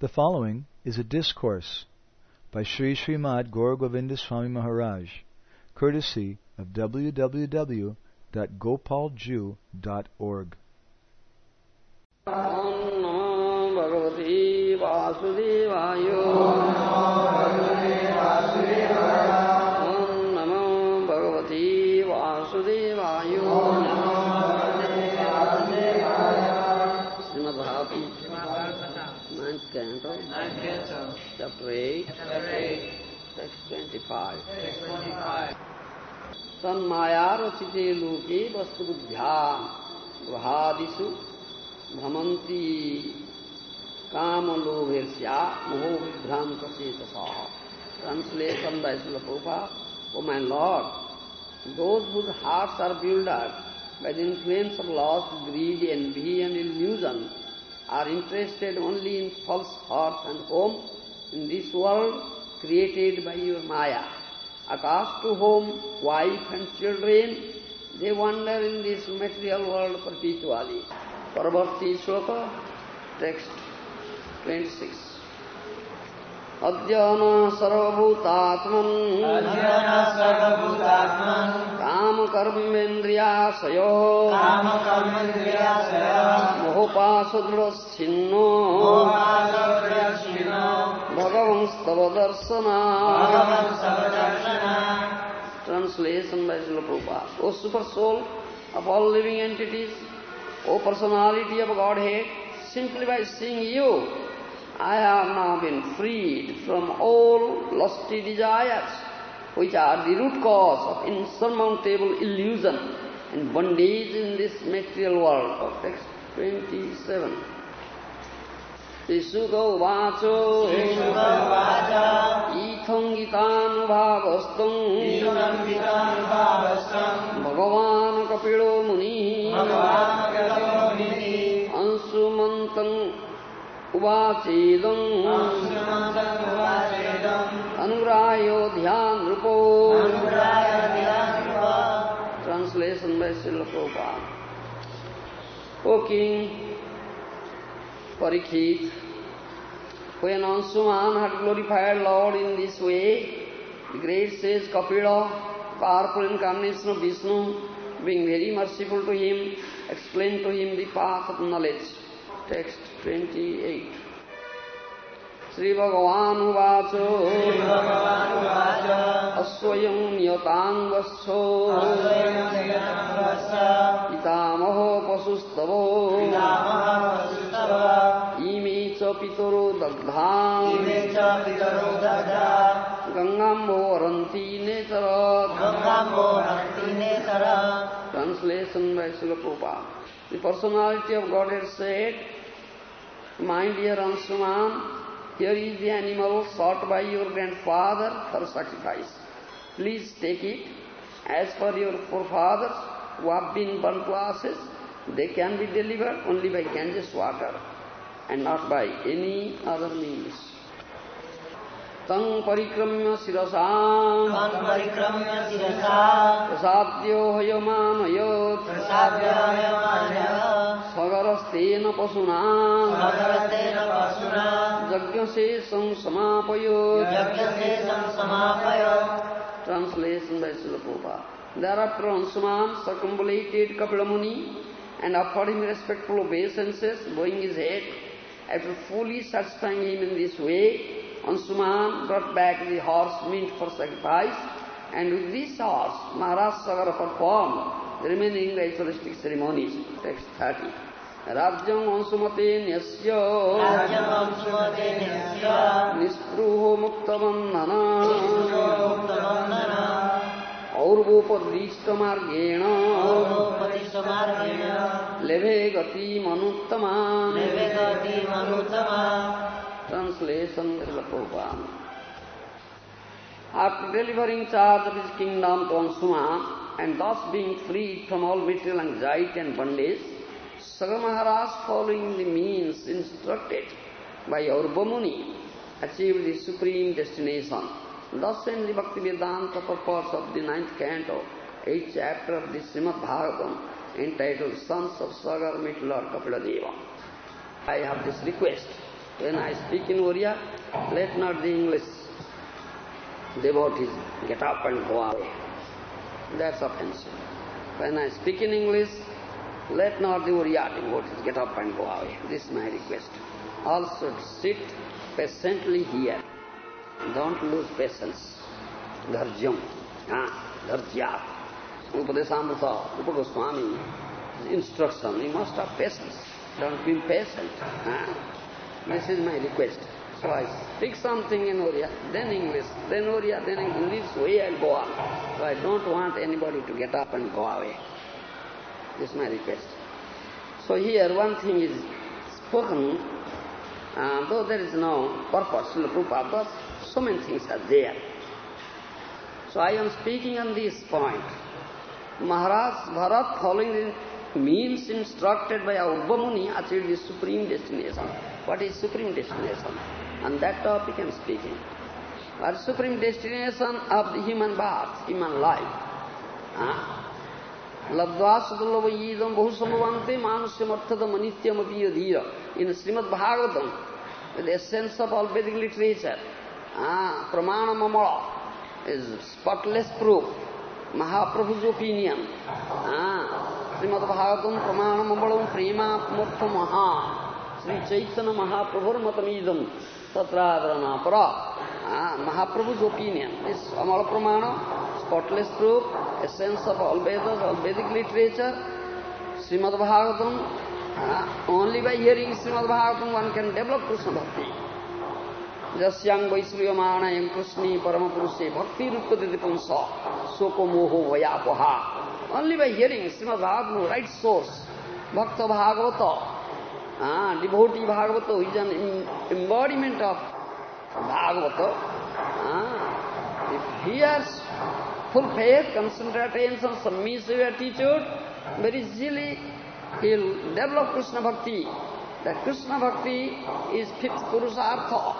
The following is a discourse by Sri Srimad Gauragovinda Swami Maharaj, courtesy of www.gopalju.org. Om Namo Bhagavati Vasudevaya 10 of chapter 8, text 25. 25. तन्मायारचिते लोके वस्तुबुद्ध्या भादिषु भ्रमन्ति कामलोभेर्स्या मोहो विभ्रांत चेतसा Translation by Srila Prabhupada, O my Lord, those whose hearts are built up by the influence of lust, greed, envy and illusion, are interested only in false thoughts and home in this world created by your Maya. Attached to home, wife and children, they wander in this material world perpetually. Parvarti Shloka, text 26. अद्यन सर्वभूतात्मन् कामकर्मेन्द्रियाशयो। मोहपाशदृढच्छिन्नो भगवंस्तव Darshana Translation by Srila Prabhupada. O super soul of all living entities, O personality of Godhead, simply by seeing you, I have now been freed from all lusty desires, which are the root cause of insurmountable illusion and bondage in this material world. Of text 27. श्रीशुकौवाचो ईथं गीतानुभावस्तम् भगवान् कपिलो मुनिः अंशुमन्तम् उवाचेदम् अनुग्राह्यो ध्यानृपो Translation by Srila Prabhupada. O King Parikshit, when Ansuman had glorified Lord in this way, the great sage Kapila, powerful incarnation of Vishnu, being very merciful to him, explained to him the path of knowledge. Text 28 twenty eight Shri भगवाच अस्वयम्तामह पशुस्तव इमे चित्र गङ्गा होतर translation by सुलकृपा the personality of Godhead said My dear Ansuman, here is the animal sought by your grandfather for sacrifice. Please take it. As for your forefathers who have been burnt to ashes, they can be delivered only by Ganges water and not by any other means. तं परिक्रम्य शिरसा? परिक्रम्य प्रसाद्यो सगरस्तेन पशुना। यज्ञशेषं समापय translation by Shri Prabhupada thereupon pronounce circumambulated Kapila Muni and offered him respectful obeisances hate head After fully satisfying him in this way, Ansuman brought back the horse meant for sacrifice, and with this horse Maharaj Sagara performed the remaining ritualistic ceremonies. Text 30. राज्यं अंशुमतेन्यस्य निःस्पृहो मुक्तबन्धन और्वोपदिष्टमार्गेण लेभे गतिमनुत्तमान् Translation Srila Prabhupada. After delivering charge of his kingdom to Ansuma and thus being freed from all material anxiety and bondage, Sagar Maharaj, following the means instructed by Aurvamuni, achieved the supreme destination. Thus in the Bhakti Vedanta purpose of the ninth canto, eighth chapter of the Srimad Bhagavatam, entitled Sons of Sagar Meet Lord Kapila Deva. I have this request When I speak in Oriya, let not the English devotees get up and go away. That's offensive. When I speak in English, let not the Oriya devotees get up and go away. This is my request. Should sit patiently here. Don't lose patience. Dharjam. Ah, Dharjyat. Upadeshamrita, Rupa Goswami, instruction. You must have patience. Don't be impatient. Ah. This is my request. So I speak something in Oriya, then English, then Oriya, then English. This way I'll go on. So I don't want anybody to get up and go away. This is my request. So here one thing is spoken, uh, though there is no purpose, no purpose, so many things are there. So I am speaking on this point. Maharaj Bharat, following the means instructed by Aurva Muni, achieved the supreme destination. What is supreme destination? On that topic I am speaking. What is supreme destination of the human birth, human life? Ladvasudallavayidam bahusambhavante manusyamardhadam anityam apiyadhira. In Srimad Bhagavatam, the essence of all Vedic literature, ah, pramana mamala is spotless proof. Mahaprabhu's opinion. Ah, Srimad Bhagavatam pramana mamalam prema murtha maha. Shri Chaitanya Mahaprabhu मतमीदम तत्राधरणा पर। महाप्रभुज opinion is amal pramana spotless proof essence of all Veda all Vedic literature Shrimad Bhagavatam only by hearing Shrimad Bhagavatam one can develop Krishna bhakti जस्यांग वैश्वी माणा कृष्णी परम पुरुषे भक्ति रूप दिदीपम स शोको मोहो वयापहा। Only by hearing Srimad Bhagavata right source bhakta Bhagavata Ah, devotee Bhagavata is an embodiment of Bhagavata. Ah, if he has full faith, concentrated attention, submissive attitude, very easily he'll develop Krishna Bhakti. That Krishna Bhakti is fifth Purusartha.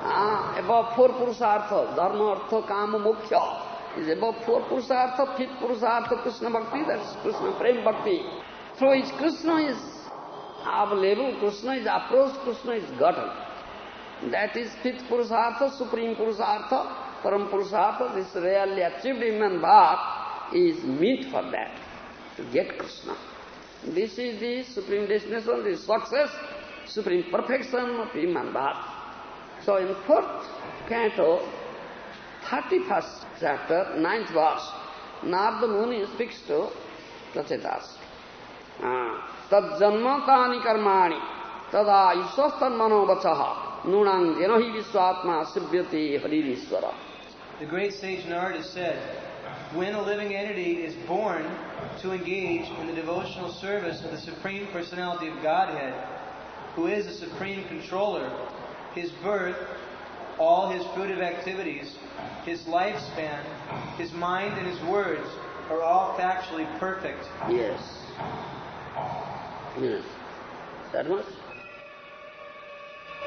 Ah, above four Purusartha, Dharma, Artha, Kama, Moksha. Is above four Purusartha, fifth Purusartha, Krishna Bhakti, that's Krishna Prem Bhakti. Through which Krishna is available, Krishna is approached, Krishna is gotten. That is fifth Purusartha, Supreme Purusartha, Param Purusartha, this rarely achieved human birth is meet for that, to get Krishna. This is the supreme destination, the success, supreme perfection of human birth. So in fourth canto, 31st chapter, ninth verse, Narada Muni speaks to Prachetas. Ah. तज्जन्मतानि कर्माणि तदा ईश्वस्तन्मनो वचः नूणांगेन ही विश्वात्मा सिभ्यते Harishwar The great sage Narada said, when a living entity is born to engage in the devotional service of the Supreme Personality of Godhead, who is the Supreme Controller, his birth, all his fruitive activities, his lifespan, his mind and his words are all factually perfect. Yes. Yes. That much?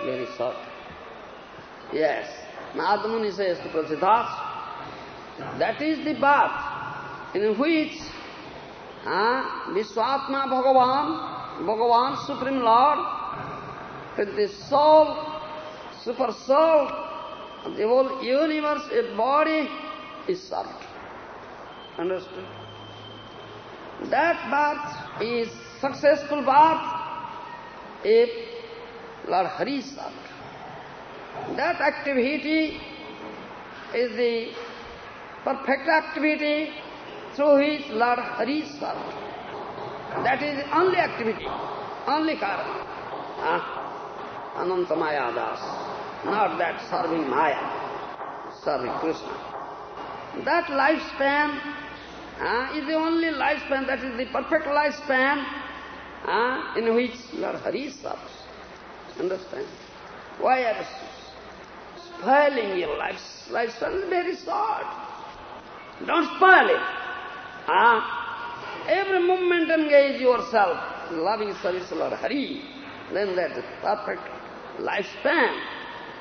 Very short. Yes. Nadamuni says to Prachetas, that is the path in which uh, Vishwatma Bhagavan, Bhagavan Supreme Lord, with the soul, super soul the whole universe, a body is served. Understood? That path is successful birth if Lord Hari served. That activity is the perfect activity through which Lord Hari served. That is the only activity, only karma. Ah, Anantamaya Das. Not that serving Maya, serving Krishna. That lifespan uh, is the only lifespan, that is the perfect lifespan uh, in which Lord Hari serves. Understand? Why are spoiling your life? Lifespan is very short. Don't spoil it. Uh, every moment engage yourself in loving service Lord Hari. Then that is perfect lifespan.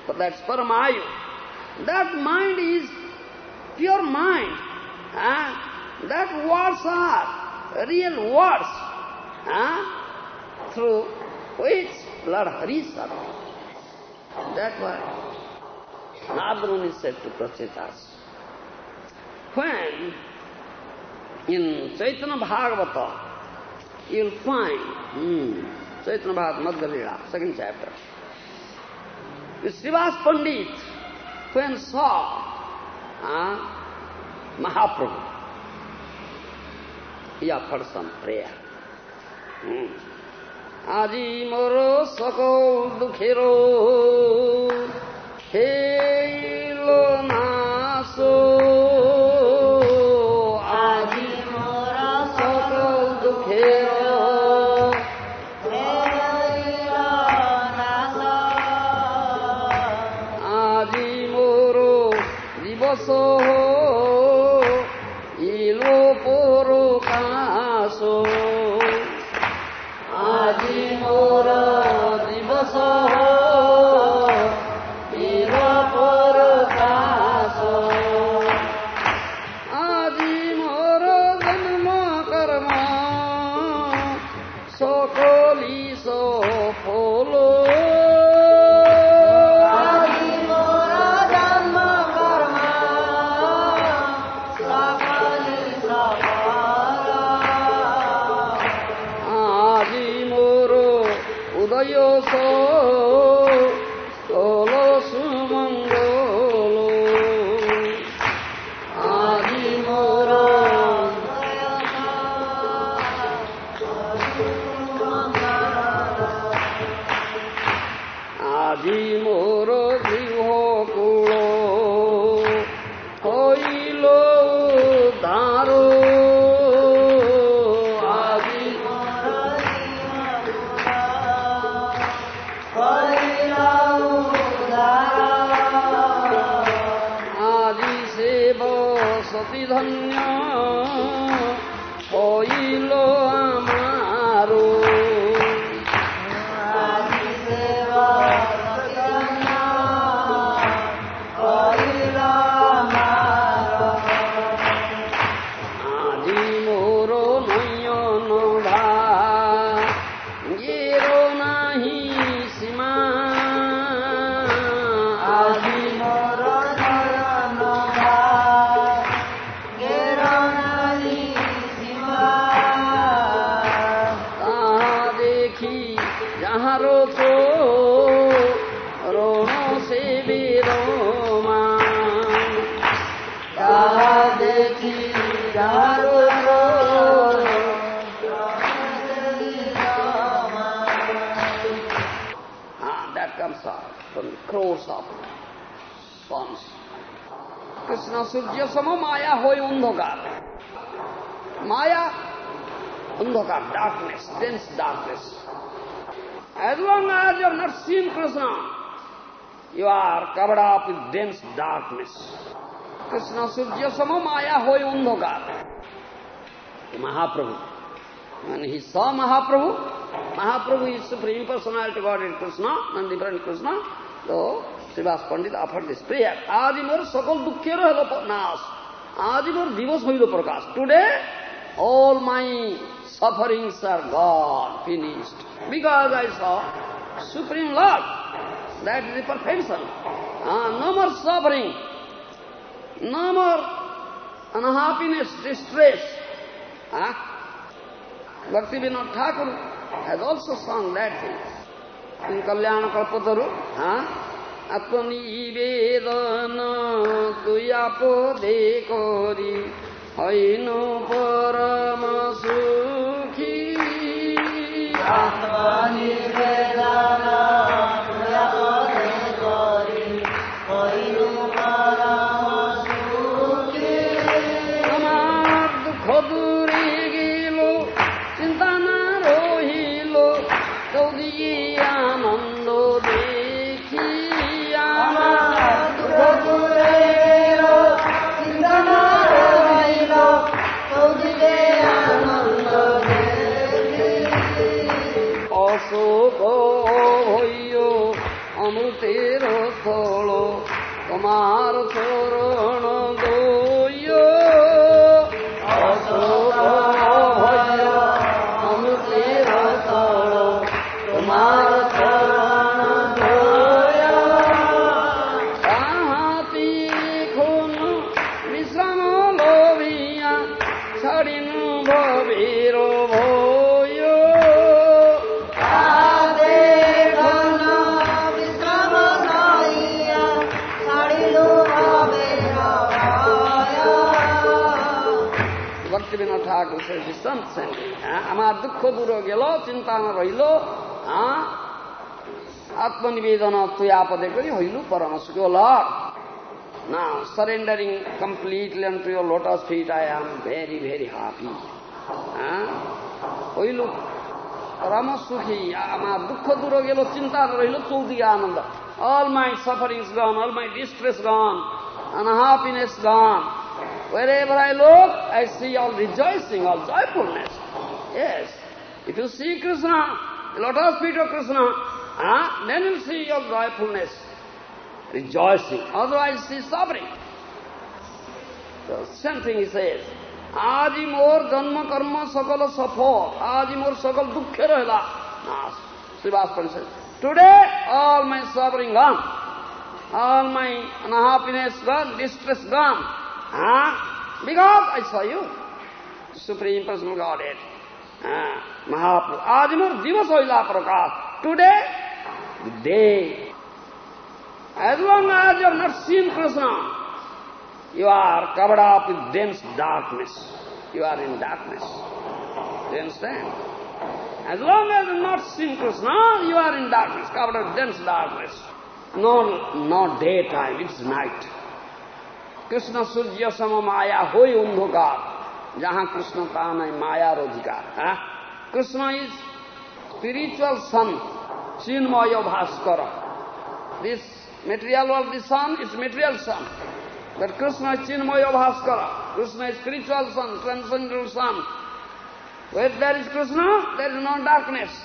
But that's Paramayu. That mind is pure mind. Uh, that words are real words. Huh? Through which Lord Hari served. That's why Narada said to Prachetas, when in Chaitanya Bhagavata you'll find, hmm, Chaitanya Bhagavata second chapter, Srivas Pandit, when saw uh, Mahaprabhu, he offered some prayer. Hmm. আজি মোর সকল দুঃখের হেল নাশ 说的人呀，我一路。सूर्य सम माया हो अंधकार माया अंधकार darkness dense darkness as long as you not seen Krishna you are covered up in dense darkness Krishna सूर्य सम माया हो अंधकार महाप्रभु ही स Mahaprabhu Mahaprabhu is supreme personality God in Krishna Nandi Krishna तो different Krishna, so Srivas Pandit offered this prayer. আদি মোর সকল দুঃখের হল নাশ আদি মোর দিবস হইল প্রকাশ today all my sufferings are gone, finished. Because I saw Supreme Lord. That is the perfection. Ah, no more suffering. No more unhappiness, distress. Ah? Bhakti Vinod Thakur has also sung that thing. In Kalyana Kalpataru, Huh? আত্মনিবেদন তুই আপদে করি হইন পরম সুখী আত্মনিবেদন তুই ತೀರುತ್ತೋಳು ಕುಮಾರ ತೋರು পা গোসের বিশ্রাম আমার দুঃখ দূর গেল, চিন্তা আমার রইল হ্যাঁ, আত্মনিবেদন তুই আপদে করি হইল পরামর্শ কেউ না surrendering completely to your lotus feet I am very very happy হ্যাঁ হইল পরামর্শ কি? আমার দুঃখ দূর গেল, চিন্তা রইল চৌদিকে আনন্দ। All my sufferings gone all my distress gone unhappiness gone Wherever I look, I see all rejoicing, all joyfulness. Yes. If you see Krishna, the lotus feet of Krishna, ah, then you'll see your joyfulness, rejoicing. Otherwise, see suffering. So, same thing he says. আজি মোর জন্ম কর্ম সকল সফল আজি মোর সকল দুঃখের হেলা না Srivas says, Today all my suffering gone, all my unhappiness gone, distress gone. Huh? Because I saw you. Supreme Personal Godhead. Huh? Mahaprabhu. Prakash. Today, the day. As long as you have not seen Krishna, you are covered up with dense darkness. You are in darkness. Do you understand? As long as you are not seen Krishna, you are in darkness, covered up dense darkness. No, no daytime, it's night. Krishna सूर्य सम माया हो अंधकार, जहाँ कृष्ण का नहीं माया रोज़गार हाँ? Krishna is spiritual sun चीन मो Bhaskar. This material world this sun is material sun but Krishna is Chinmay Bhaskar, Krishna is spiritual sun transcendental sun where there is Krishna there is not darkness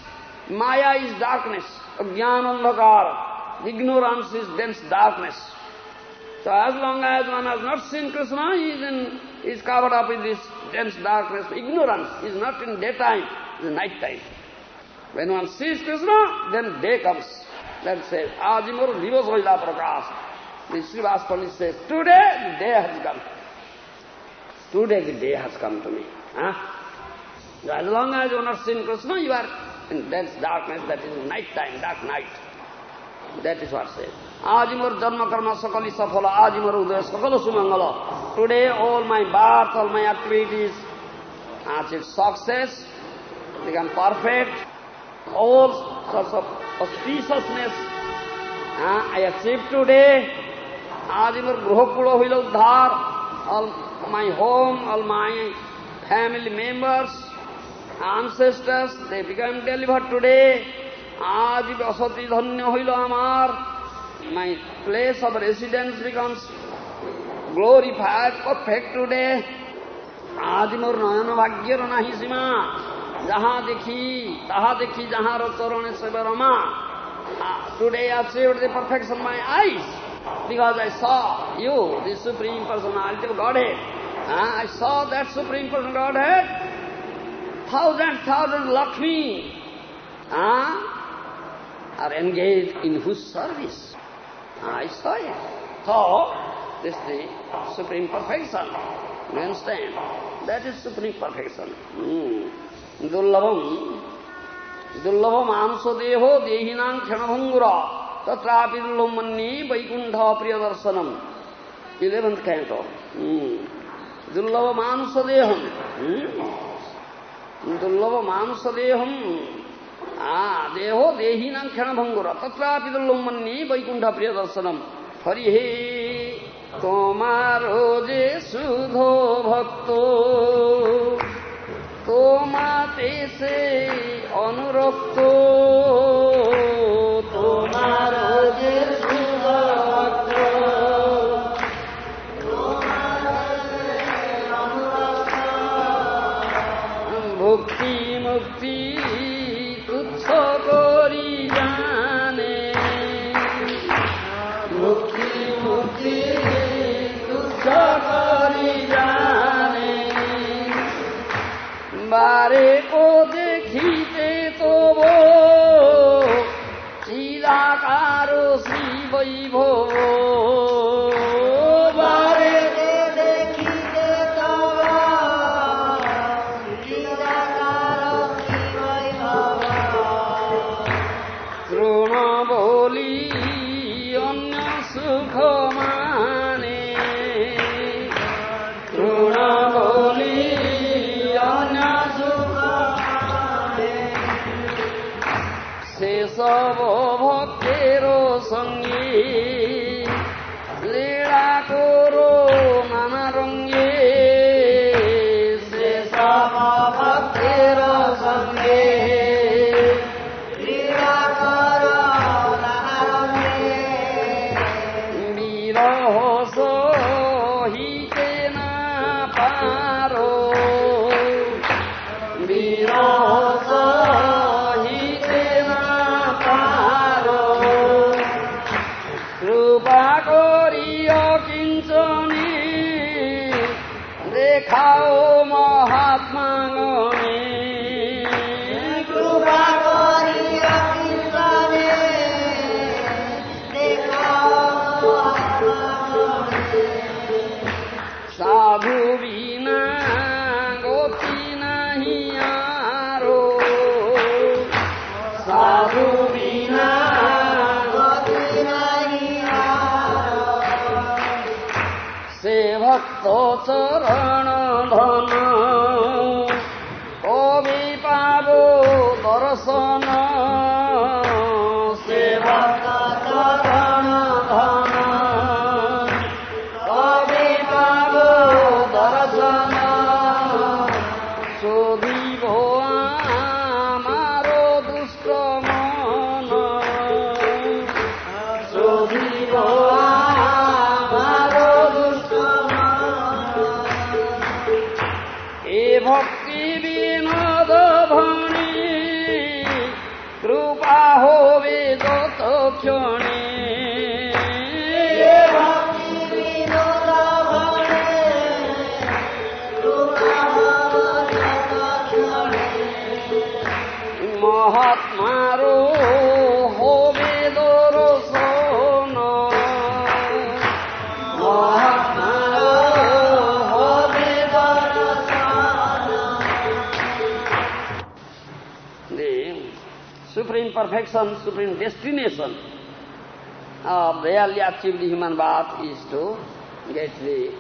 maya is darkness अज्ञान अंधकार ignorance is dense darkness So as long as one has not seen Krishna, he is, in, he is covered up in this dense darkness. Ignorance is not in daytime, it is in night time. When one sees Krishna, then day comes. That says, Ajimur Divas Vaila Prakash. The Srivas Pandit says, today the day has come. Today the day has come to me. Huh? As long as you are not seen Krishna, you are in dense darkness, that is night time, dark night. That is what says. আজ মোর জন্মকর্ম সকলই সফল, আজ মোর উদয় সকল সুমঙ্গল। Today all my birth all my activities আছে success ইকান perfect all সসনেস হ্যাঁ আই অ্যাচিভ টুডে আজ মোর গ্রহকূল হইল উদ্ধার। All my home all my family members ancestors they become deliver today আজ বসতি ধন্য হইল আমার। my place of residence becomes glorified, perfect today. आदिमोर नयन भाग्यर नाही सीमा जहाँ देखी तहा देखी जहाँ चरण सेव रमा today I saved the perfection my eyes because I saw you, the Supreme Personality of Godhead. Uh, I saw that Supreme Person Godhead, thousand, thousand Lakshmi uh, are engaged in whose service. I saw it. So, this is the supreme perfection. You understand? That is supreme perfection. Hmm. Dullabam, dullabam amso deho dehinam kshanabhangura tatrapi dullabam manni vaikuntha priyadarshanam. Eleventh canto. Hmm. Dullabam amso deham. Hmm. Dullabam amso దేహో దేహీనాం క్షణభంగుర తత్రాపి దుల్లుమ్మన్ని వైకుంఠ ప్రియ దర్శనం হরিহে তোমার যে সুধো ভক্ত তোমাতে সে অনুরক্ত বারে ও দেখিতে তব চিরাকার শ্রী বৈভব। ভক্তিরো সঙ্গী লীলা করো নানা রঙ দেখাও Mahatma perfection, supreme destination of really achieved human birth is to get the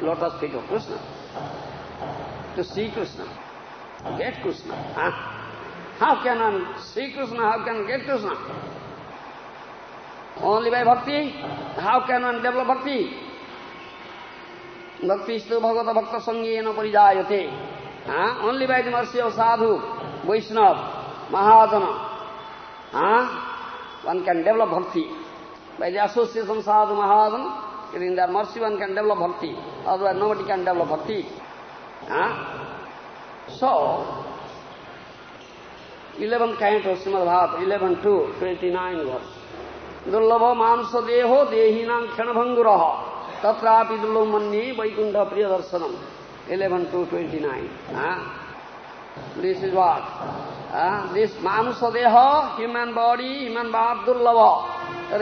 lotus feet of Krishna, to see Krishna, get Krishna. Huh? How can one see Krishna? How can one get Krishna? Only by bhakti. How can one develop bhakti? Bhakti is to bhagavata bhakta sangena parijayate. Huh? Only by the mercy of sadhu, Vaishnava, Mahajana. Huh? One can develop bhakti. By the association of sadhu mahavan, in their mercy one can develop bhakti. Otherwise nobody can develop bhakti. Huh? So, 11 kind of Srimad Bhavat, 11 to 29 verse. दुर्लभ मांस देहो देहीना क्षणभंगुर तत्रापि दुर्लभ मन्ये वैकुंठ प्रिय दर्शनम eleven two twenty nine this is what this মাংস দেহ হিউম্যান বডি হিউম্যান বাপ দুর্লভ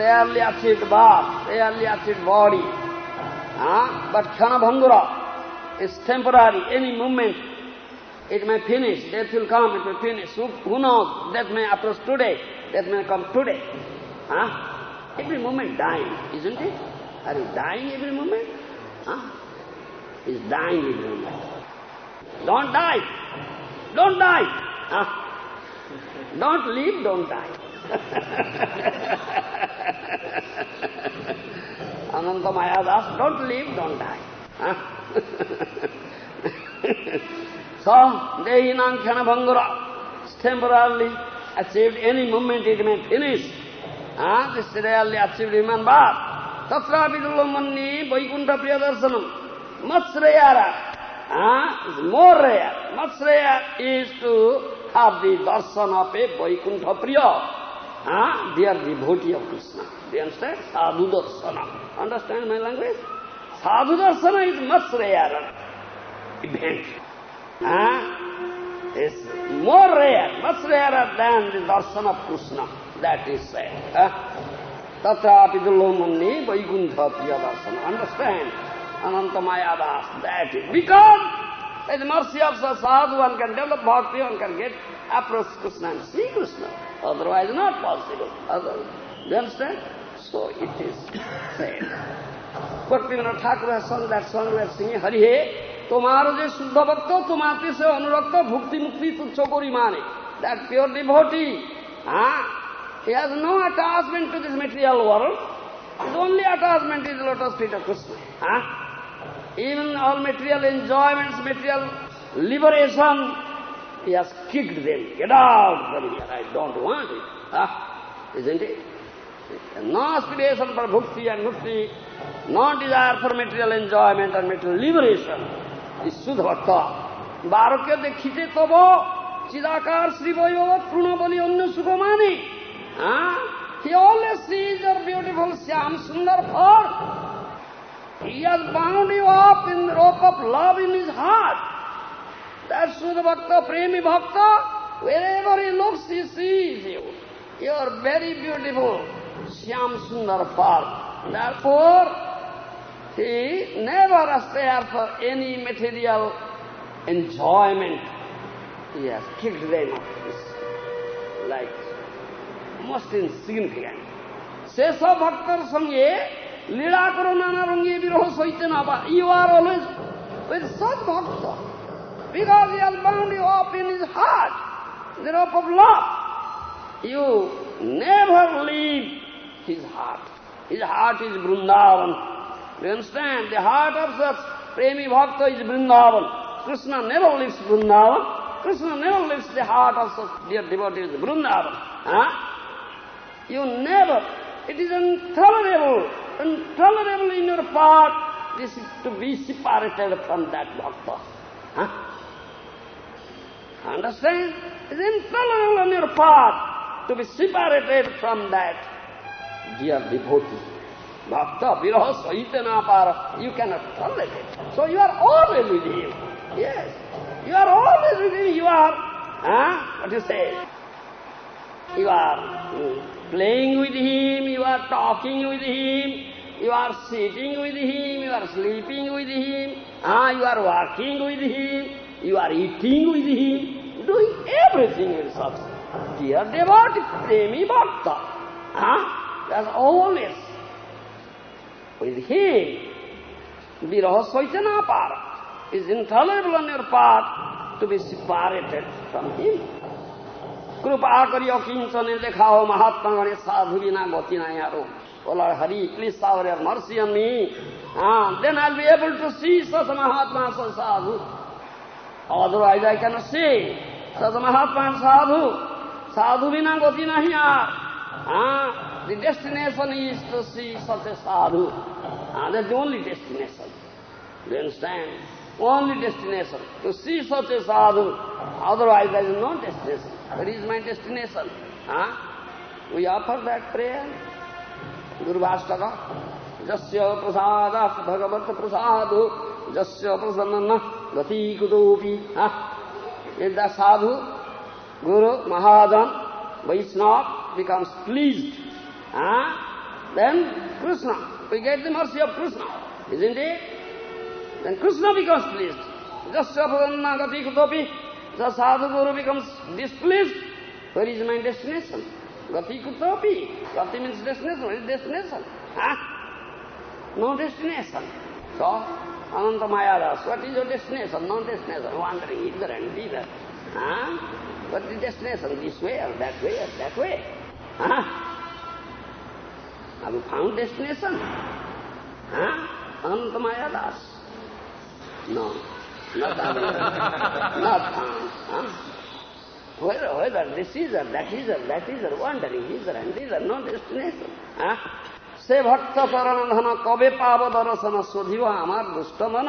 রেয়ারলি অ্যাচিভড বাপ rarely body. Body but Khanabhangura is temporary, any moment it may finish, death will come, it may finish. Who, who knows, death may approach today, death may come today. Huh? Every moment dying, isn't it? Are you dying every moment? Huh? Is dying every moment. Don't die. Don't die. Huh? Don't live, don't die. Ananta Maya Das, don't live, don't die. Huh? so, Dehinam Khanabhangura is temporarily achieved, any moment it may finish. Huh? This is really achieved human birth. Tatrapi Dullamani Vaikuntha Priyadarshanam. Much rarer. Is more rare. Much rare is to have the darshan of a Vaikuntha Priya. Huh? They are devotee of Krishna. You understand? Sadhu darshana. Understand my language? Sadhu darshana is much rarer event. Huh? It's more rare, much rarer than the darshan of Krishna. That is said. Huh? Tatrapi dullomani vaikuntha priya darsana. Understand? Ananta Maya Das. That is. Because by the mercy of sadhu one can develop bhakti, one can get approach Krishna and see Krishna. Otherwise not possible. Otherwise, do you understand? So it is said. Bhaktivinoda Thakur has sung that song we are singing, Hari He, তোমার যে শুদ্ধ ভক্ত তোমাতে সে অনুরক্ত ভক্তি মুক্তি তুচ্ছ করি মানে দ্যাট পিওর ডিভোটি হ্যাঁ He has no attachment to this material world. His only attachment is lotus feet of Krishna. Huh? Even all material enjoyments, material liberation, he has kicked them. Get out from here. I don't want it. Huh? Isn't it? No aspiration for bhakti and mukti, no desire for material enjoyment and material liberation. Is Sudha Bhakta. বারকে দেখিতে তব চিদাকার শ্রীবয় তৃণবলী অন্য সুখমানি হ্যাঁ He always sees your beautiful Syam Sundar form. He has bound you up in the rope of love in his heart. That's Sudha Bhakta, Premi Bhakta. Wherever he looks, he sees you. You are very beautiful, Shyam Sundar Pal. Therefore, he never aspires for any material enjoyment. He has kicked them off like most insignificant. Sesa Bhaktar Sangye you are always with such bhakta. Because he has bound up in his heart, the rope of love. You never leave his heart. His heart is Vrindavan. You understand? The heart of such premi bhakta is Vrindavan. Krishna never leaves Vrindavan. Krishna never leaves the heart of such dear devotees, Vrindavan. You never, it is intolerable intolerable in your part this is to be separated from that bhakta. Huh? Understand? It is intolerable on your part to be separated from that dear devotee. Bhakta, viraha sahitana para, you cannot tolerate it. So you are always with him. Yes. You are always with him. You are, huh? what you say? You are mm, playing with him, you are talking with him, you are sitting with him, you are sleeping with him, ah, you are walking with him, you are eating with him, doing everything with such. Dear devotee, Premi Bhakta, ah, that's always with him. Viraha Saitana Para is intolerable on your part to be separated from him. कृपा करी अकिंचने देखाओ महात्मा गणे साधु बिना गति आरो Oh Lord Hari, please shower your mercy on me. Ah, then I'll be able to see such Mahatma, such sadhu. Otherwise I cannot see such Mahatma and sadhu. Sadhu bina gati nahi aar. Ah, the destination is to see such a sadhu. Ah, that's the only destination. Do you understand? Only destination, to see such a sadhu. Otherwise there is no destination. Where is my destination? Huh? We offer that prayer. Guru Bhastaka. Jasya prasada bhagavat prasadu. Jasya prasanna gati kudopi. Huh? If the sadhu, Guru, Mahajan, Vaishnava becomes pleased, huh? then Krishna, we get the mercy of Krishna, isn't it? Then Krishna becomes pleased. Jasya prasanna gati kudopi. The sadhu guru becomes displeased. Where is my destination? Gati kutopi. Gati means destination. Where is destination? Huh? No destination. So, Ananta Mayadas, what is your destination? No destination. Wandering hither and thither. Huh? What is destination? This way or that way or that way? Huh? Have you found destination? Huh? Ananta Mayadas? No. Not not found. Huh? Whether, whether this is or that is or that is or wandering hither and thither, no destination. Huh? সে ভক্ত চরণ ধন কবে পাব দর্শন শোধিব আমার দুষ্ট মন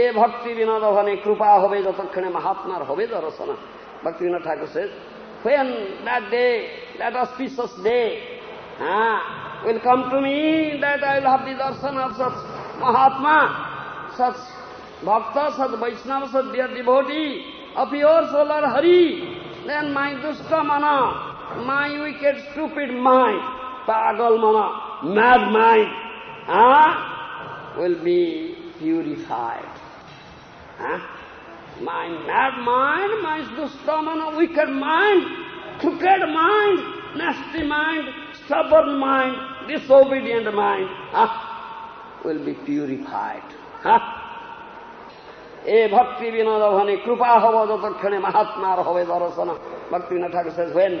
এ ভক্তি বিনোদ ভনে কৃপা হবে যতক্ষণে মহাত্মার হবে দর্শন ভক্তি বিনোদ ঠাকুর সে when that day, that auspicious day, ah, will come to me that I will have the darshan of such Mahatma, such Bhakta, such Vaishnava, such dear devotee of yours, O Lord Hari, then my dusta mana, my wicked, stupid mind, pagal mana, mad mind, ah, will be purified. Ah? My mad mind, my dusta mana, wicked mind, crooked mind, nasty mind, stubborn mind, disobedient mind, ah, will be purified. Ah? এ ভক্তি বিনোদ ভনে কৃপা হব যতক্ষণে মহাত্মার হবে দর্শন ভক্তি বিনোদ ঠাকুর says when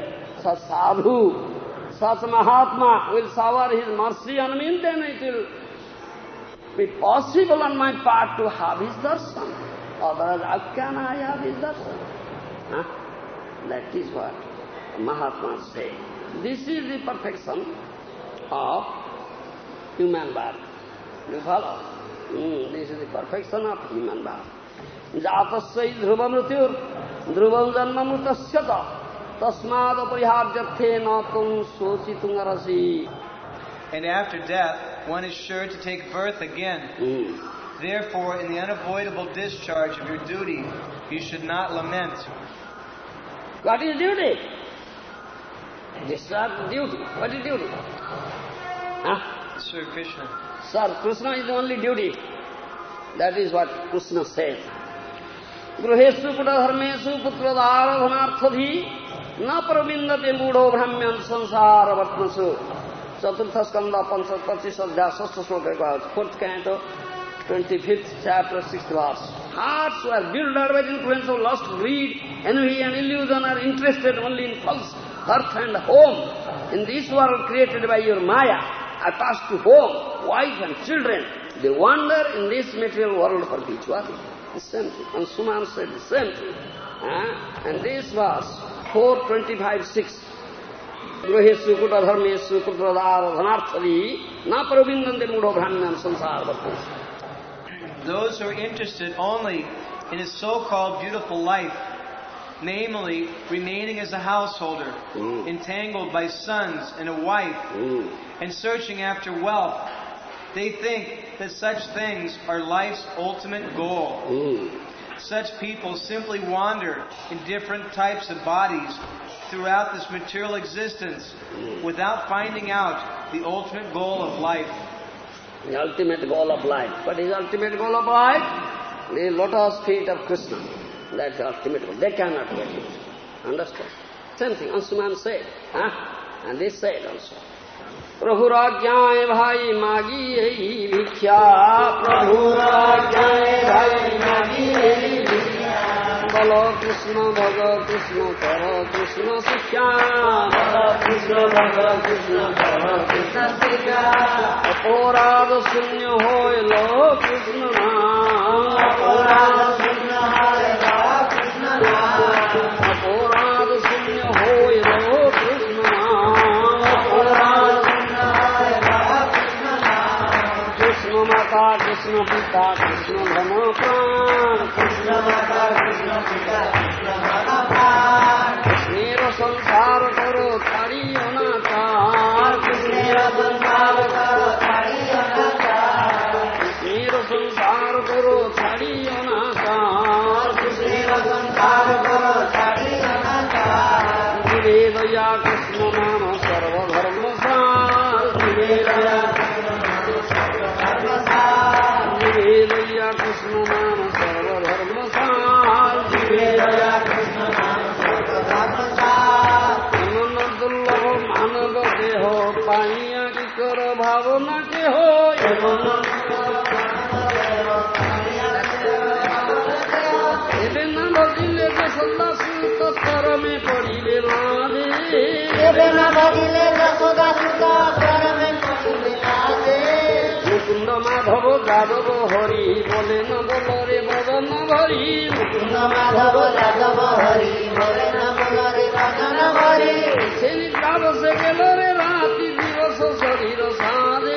such sadhu, such Mahatma will shower his mercy on me, then it will be possible on my part to have his darshan. Otherwise, how can I have his darshan? Huh? That is what Mahatma say. This is the perfection of human birth. You follow? This is the perfection of human dhruvamrityur. And after death, one is sure to take birth again. Mm. Therefore, in the unavoidable discharge of your duty, you should not lament. What is duty? Discharge duty. What is duty? Huh? Serve Krishna. Sir, Krishna is the only duty. That is what Krishna says. Gruhesu putadharmesu putradharadhanarthadhi na pravindate mudho brahmyan sansara vatmasu. Chaturtha skanda panchat pachis adhyaya sasta sloka requires. Fourth canto, 25th chapter, 6th verse. Hearts were built by the influence of lust, greed, envy and illusion are interested only in false earth and home. In this world created by your maya, attached to home, wife and children. They wander in this material world for. The same thing. Ansuman said the same thing. Huh? And this was 425.6. Those who are interested only in a so-called beautiful life, namely remaining as a householder, mm. entangled by sons and a wife, mm and searching after wealth, they think that such things are life's ultimate goal. Mm. Such people simply wander in different types of bodies throughout this material existence without finding out the ultimate goal of life. The ultimate goal of life. What is the ultimate goal of life? The lotus feet of Krishna. That's the ultimate goal. They cannot get it. Understand? Same thing Ansuman said. Huh? And they said also. प्रभु प्रभुराज्ञा भाई मागी भिख्या प्रभु बल, कृष्ण भग कृष्ण कर, कृष्ण शिक्षा। कृष्ण भग कृष्ण कर, कृष्ण शिक्षा। अपराध शून्य हो लो, कृष्ण अपराध कृष्ण पिता कृष्ण धन प्राण कृष्ण माता कृष्ण पिता कृष्ण धन प्राण कृष्णेर संसार करो तारी अनाचार कृष्णेर संसार करो সন্ন্যাসী তৎপরমে পড়িলে লাদে দেবে না বলিলে যশোদাসী তৎপরমে পড়িলে লাদে মুকুন্দ মাধব যাদব হরি বলে ন বলরে বদন ভরি মুকুন্দ মাধব যাদব হরি বলে ন বলরে বদন ভরি সে নিদ্রা বসে গেল রে রাতি দিবস শরীর সারে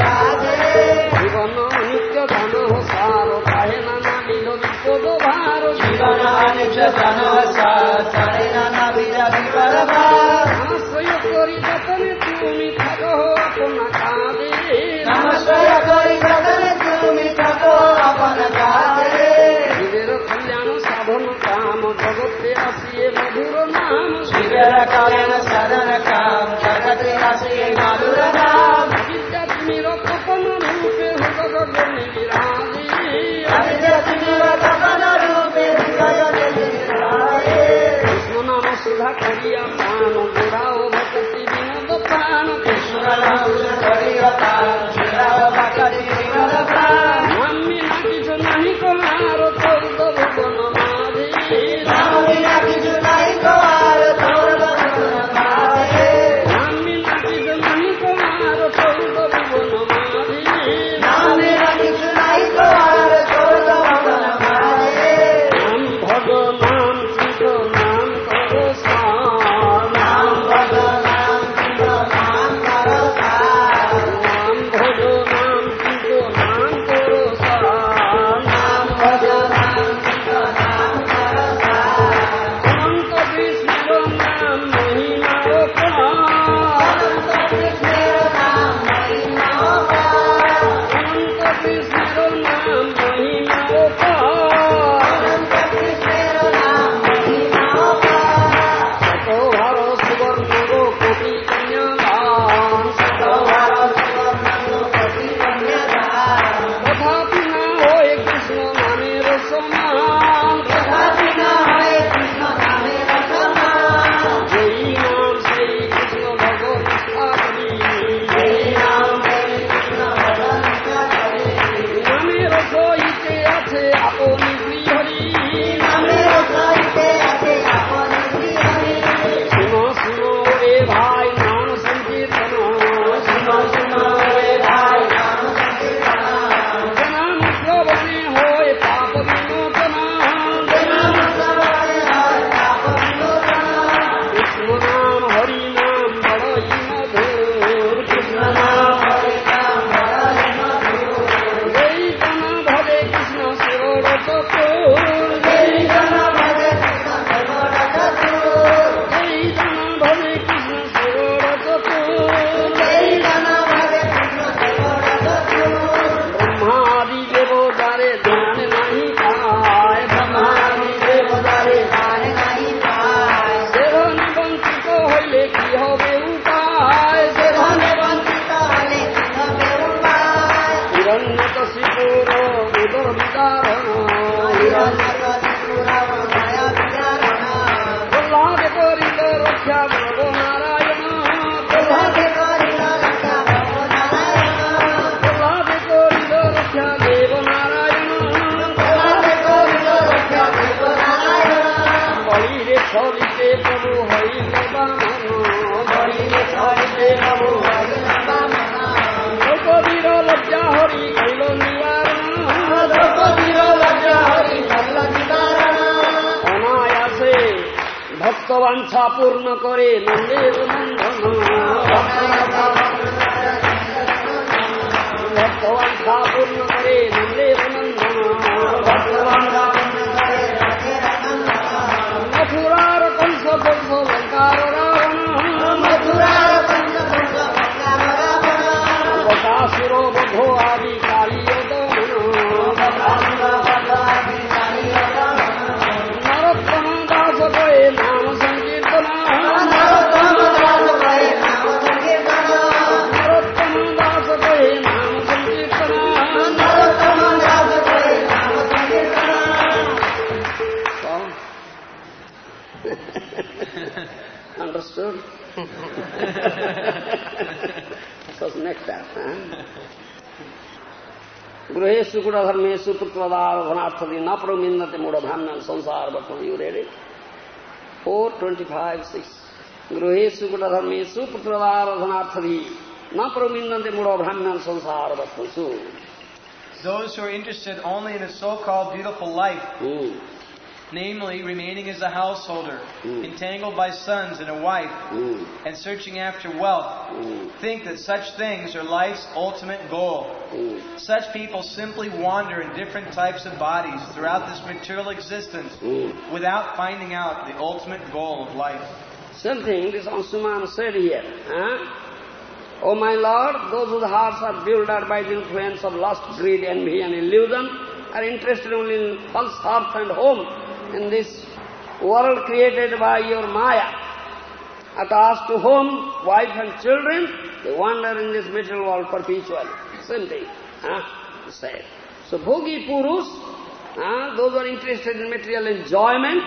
رات ڪڏو سارو ڀئي نه ملي ڀارت करिया पान। हो आदि काली नरोत्तम दास भए नाम संकीर्तन नरोत्तम दास भए नाम संकीर्तन Understood? it was next time. Huh? गृहेशु गुणधर्मेशु पुत्रदारभनार्थी न प्रमिंदते मूढ़ ब्राह्मण संसार बटमयू रेडे फोर ट्वेंटी फाइव सिक्स। गृहेशु गुणधर्मेशु पुत्रदारभनार्थी न प्रमिंदते मूढ़ ब्राह्मण संसार बटमसु Those who are interested only in the so-called beautiful life mm. Namely remaining as a householder, Mm. entangled by sons and a wife, Hmm. and searching after wealth, Hmm. think that such things are life's ultimate goal. Hmm. Such people simply wander in different types of bodies throughout this material existence Hmm. without finding out the ultimate goal of life. Something this Ansuman said here. Huh? O my Lord, those whose hearts are bewildered by the influence of lust, greed, envy and illusion are interested only in false hearth and home in this world created by your Maya. Attached to home, wife and children, they wander in this material world perpetually. Same thing. Huh? Said. So Bhogi Purus, huh, those who are interested in material enjoyment,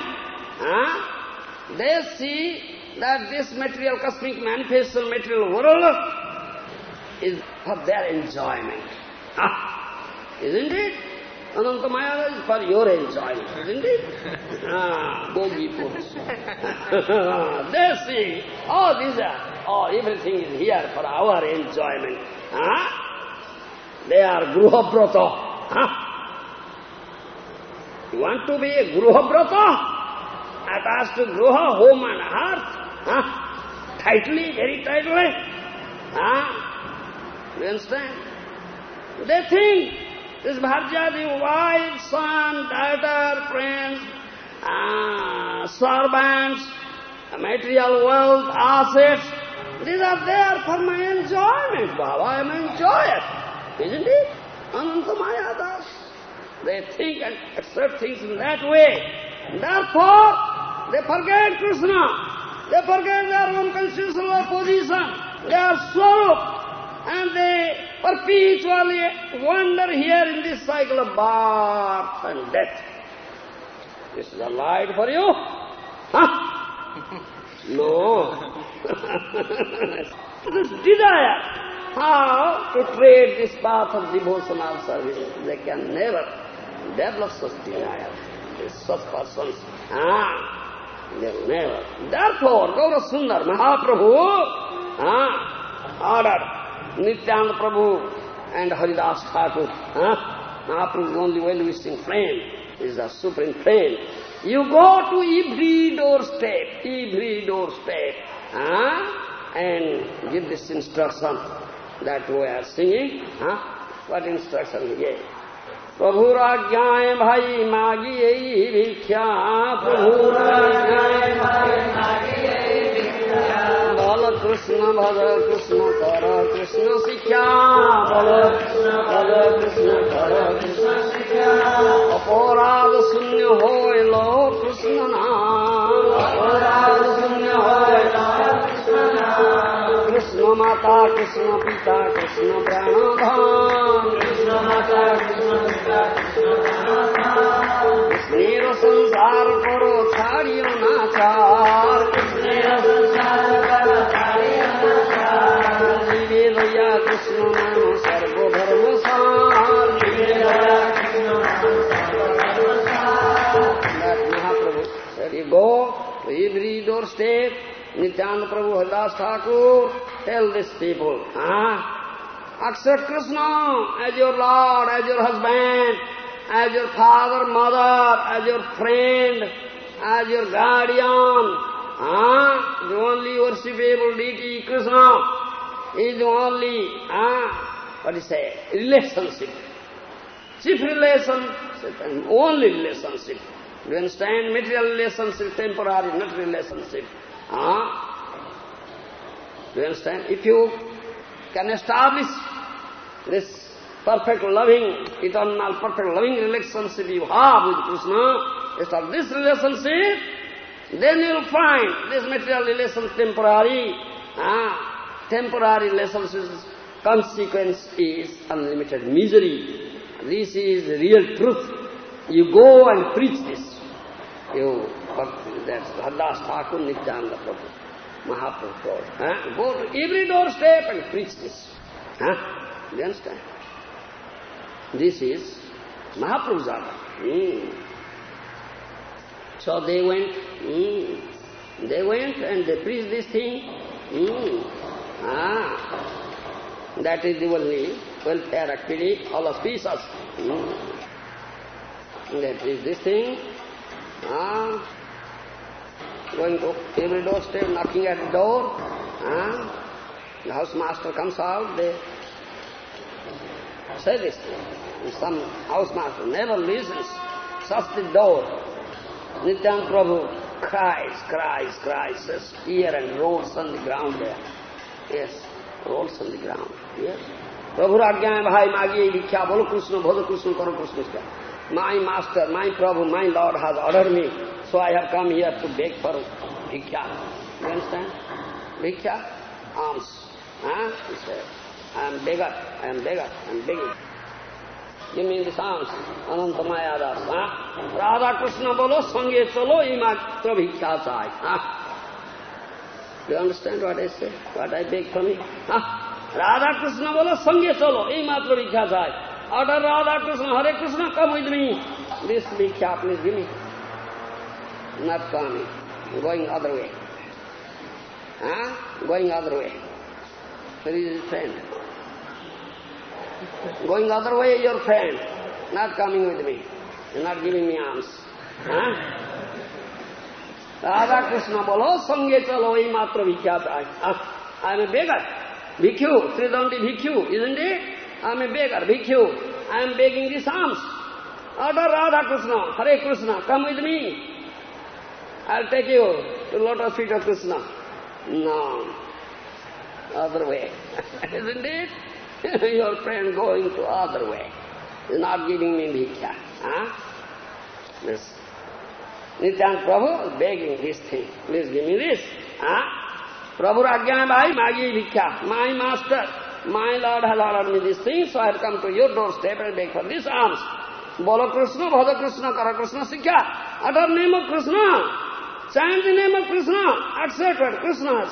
huh, they see that this material, cosmic manifestation material world is for their enjoyment. Ah, isn't it? Ananta Maya is for your enjoyment, isn't it? ah, Bogi Purus. they see, oh, these are, oh, everything is here for our enjoyment. Ah? They are Gruhabrata. Ah? You want to be a Gruhabrata? attached to Gruha, home and hearth, huh? tightly, very tightly. Huh? You understand? They think this Bharjadi wife, son, daughter, friends, uh, servants, material wealth, assets, these are there for my enjoyment, Baba, I am enjoy it. Isn't it? Ananta Mayadas. They think and accept things in that way. Therefore, they forget Krishna. They forget their own constitutional position, their swarup, and they perpetually wander here in this cycle of birth and death. This is a light for you? Huh? no. this desire. How to tread this path of devotional service? They can never develop such desire. Such persons. Ah, they'll never. Therefore, Gaura Sundar Mahaprabhu ah, ordered Nityananda Prabhu and Haridas Thakur. Ah, Mahaprabhu's only well-wishing friend is a supreme friend. You go to every doorstep, every doorstep, ah, and give this instruction that we are singing. Ah, what instruction he gave? प्रभुर आज्ञाएं भाई मागी यही भिक्षा प्रभुर बल कृष्ण भज कृष्ण कर, कृष्ण शिक्षा बल भज कृष्ण कर कृष्ण शिक्षा अपराध शून्य हो लो कृष्ण नाम। अपराध शून्य हो कृष्ण माता, कृष्ण पिता, कृष्ण प्राणधान कृष्ण माता कृष्ण पिता कृष्णेर संसार करो छाड़ियो नाचार। कृष्णेर Ah, as your Lord, as your husband, as your father, mother, as your friend, as your guardian. Ah, the only worshipable deity, Krishna, is the only, ah, what do you say, relationship. Chief relationship and only relationship. Do you understand? Material relationship, temporary, not relationship. Ah? Do you understand? If you can establish this perfect loving, eternal perfect loving relationship you have with Krishna, establish this relationship, then you will find this material relation temporary. Ah, temporary relationships consequence is unlimited misery. This is real truth. You go and preach this. You, that's Haridas Thakur Nityananda Prabhu, Mahaprabhu told. Huh? Go to every doorstep and preach this. Huh? Do you understand? This is Mahaprabhu's. Mm. So they went, mm. they went and they preached this thing. Mm. Ah, that is the only welfare activity, all auspicious. Mm. They preached this thing. Ah, going to every doorstep, knocking at the door. Ah, the housemaster comes out, they say this thing. Some housemaster never listens, shuts the door. Nityan Prabhu cries, cries, cries, says here and rolls on the ground there. Yes, rolls on the ground. Yes. Prabhu Rajya Bhai Magi Vikya Bolo Krishna, Bhodo Krishna, Karo Krishna. My master, my Prabhu, my Lord has ordered me, so I have come here to beg for Vikya. You understand? Vikya, alms. Huh? He said, I am beggar, I am beggar, I am begging. Give me this alms, Ananta Maya Das. Huh? Radha Krishna bolo, sange chalo, imatra bhikya chai. Huh? You understand what I say? What I beg from you? Huh? Radha Krishna bolo, sange chalo, imatra bhikya chai. Order Radha Krishna, Hare Krishna, come with me. This bhikya, please give me. Not coming, going other way. Huh? Going other way. Where is his friend? Going other way, your friend. Not coming with me. You're not giving me alms. Huh? Radha Krishna bolo, sange chalo, ei matra bhikyata. Ah, I'm a beggar. Bhikkhu, Tridandi Bhikkhu, isn't it? I'm a beggar, Bhikkhu. I'm begging these alms. Order Radha Krishna, Hare Krishna, come with me. I'll take you to lotus feet of Krishna. No. Other way. Isn't it? Your friend going to other way. He's not giving me bhikya. Huh? This Nityan Prabhu is begging this thing. Please give me this. Huh? Prabhu Rajya Bhai Magi Bhikya. My master, My Lord has ordered me these things, so I have come to your doorstep and beg for these alms. Bolo Krishna, Bhada Krishna, Kara Krishna, Sikha. Utter name of Krishna. Chant the name of Krishna, etc. Krishna has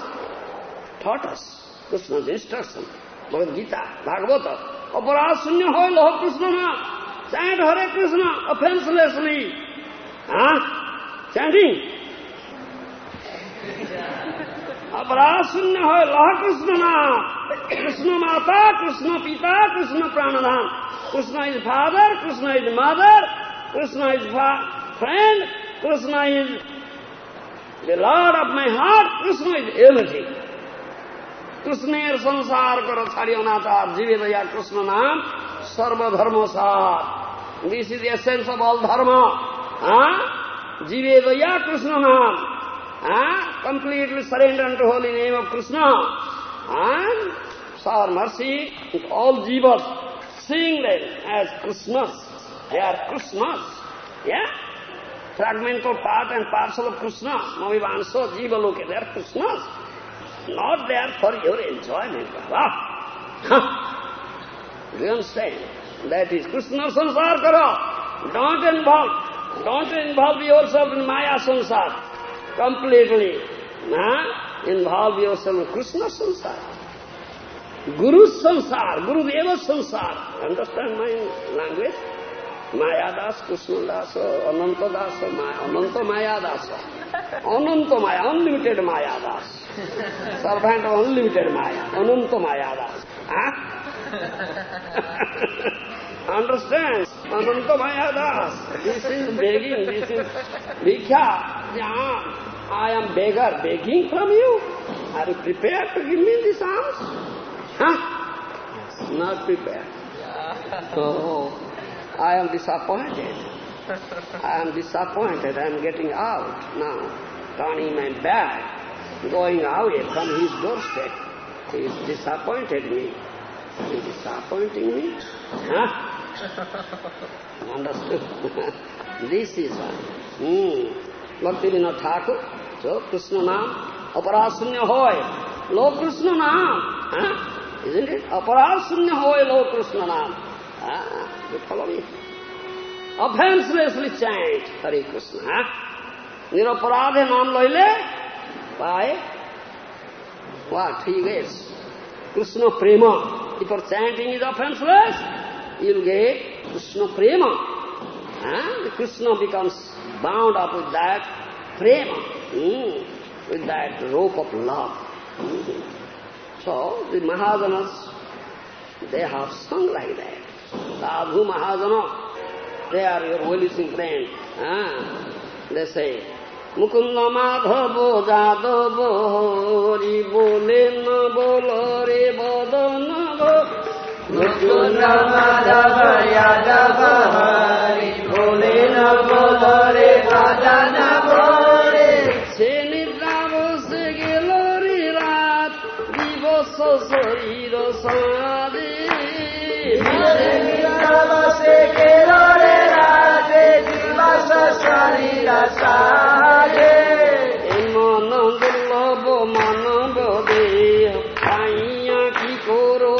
taught us. Krishna's instruction. Bhagavad Gita, Bhagavata. Aparad sunya hoy loh Krishna na. Chant Hare Krishna offenselessly. Huh? Chanting. अपराध शून्य हो लह कृष्ण नाम कृष्ण माता कृष्ण पिता Krishna प्राणधाम Krishna is father Krishna is mother Krishna is friend Krishna is The Lord of my heart, Krishna is everything. Krishna sansar kara charyanata, jivedaya Krishna nam, sarva dharma sar. This is the essence of all dharma. Huh? Jivedaya Krishna nam. Huh? Completely surrender unto holy name of Krishna. And sar mercy, all jivas, seeing them as Krishnas. They are Krishnas. Yeah? Fragmental part and parcel of Krishna. Mavivanso, jiva loke, they are Krishnas. Not there for your enjoyment, Baba. Huh? Do you understand? That is Krishna sansar karo. Don't involve. Don't involve yourself in Maya sansar completely. Nah? Involve yourself in Krishna samsar. Guru samsar, Guru Deva samsar. Understand my language? माया दास कृष्णदास अनंतदास अनंत मायादास अनंत माया unlimited मायादास servant unlimited Maya Anant Maya Das understand Anant Maya Das this is begging this is भिक्षा I am beggar begging from you are you prepare to give me this alms not prepare I am disappointed. I am disappointed. I am getting out now, turning my back, going away from his doorstep. He is disappointed me. He is disappointing me? Huh? Understood? this is one. Hmm. Bhakti Vinod Thakur, so Krishna Nam, Aparasunya hoy, Lo Krishna Nam, huh? isn't it? Aparasunya hoy, Lo Krishna Nam. Ah, you follow me? Offenselessly chant Hare Krishna. Niraparadhe naam loile Why? what? Three ways. Krishna prema. If your chanting is offenseless, you'll get Krishna prema. And Krishna becomes bound up with that prema, mm, with that rope of love. Mm. So the Mahajanas, they have sung like that. Sadhu Mahajana, they are your well-wishing friend. Ah, they say, Mukunda Madhava Yadava Hari বলে ন বল রে বদন মুকুন্দ মাধব যাদব হরি বলে ন বল রে সে নিদ্রা বসে গেল রে রাত দিবস শরীর সমাধি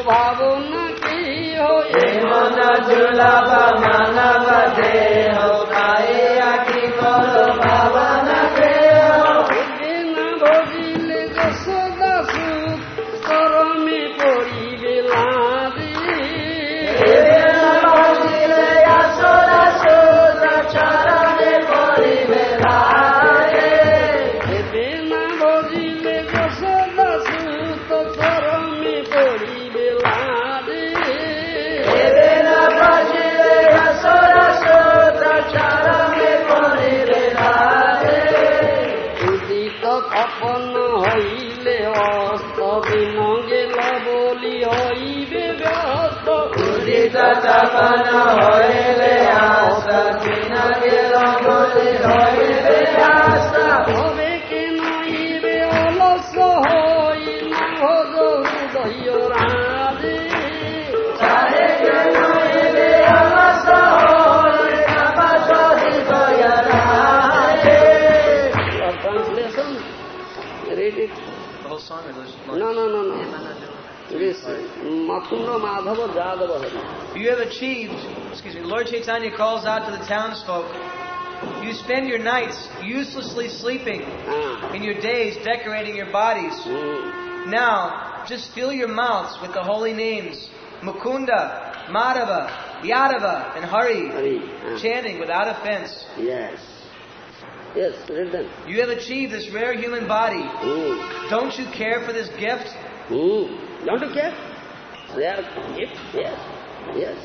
ভাবনা কি হয়ে মন দুর্লভ মানব দেহ No, no, no, no. This Mukunda Madhava Yadava Hari you have achieved, excuse me, Lord Chaitanya calls out to the townsfolk, you spend your nights uselessly sleeping mm. and your days decorating your bodies. Mm. Now, just fill your mouths with the holy names, Mukunda, Madhava, Yadava, and Hari, Hari. chanting without offense. Yes. Yes, written. You have achieved this rare human body. Mm. Don't you care for this gift? Mm. Don't you care? Rare gift, yes. Yes.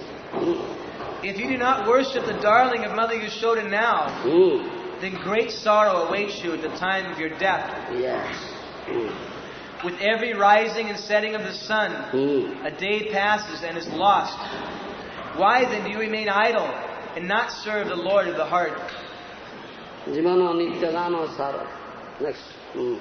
If you do not worship the darling of Mother Yashoda now, mm. then great sorrow awaits you at the time of your death. Yes. Mm. With every rising and setting of the sun, mm. a day passes and is lost. Why then do you remain idle and not serve the Lord of the heart? Nityadana Sara. Next. Mm.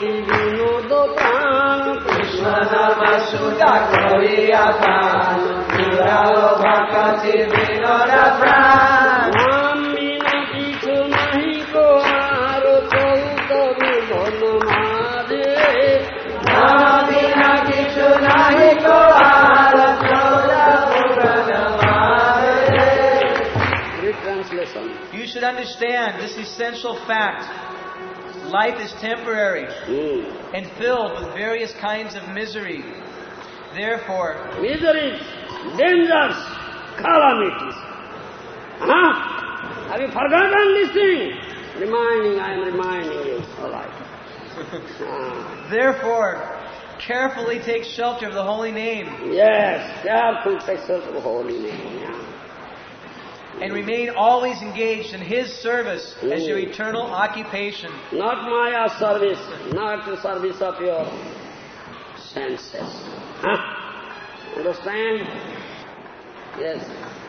বিনোদান Krishna নাম সুজা করিয়া পান পুরাল ভাকাছে না কিছু নাহি কো আর চৌতরি understand this essential fact. Life is temporary hmm. and filled with various kinds of misery. Therefore, miseries, dangers, calamities. Huh? Have you forgotten this thing? Reminding, I am reminding you. All right. Therefore, carefully take shelter of the holy name yes, careful take shelter of the holy name. Yeah. And remain always engaged in His service as your eternal occupation. Not Maya service, not the service of your senses. Huh? Understand? Yes.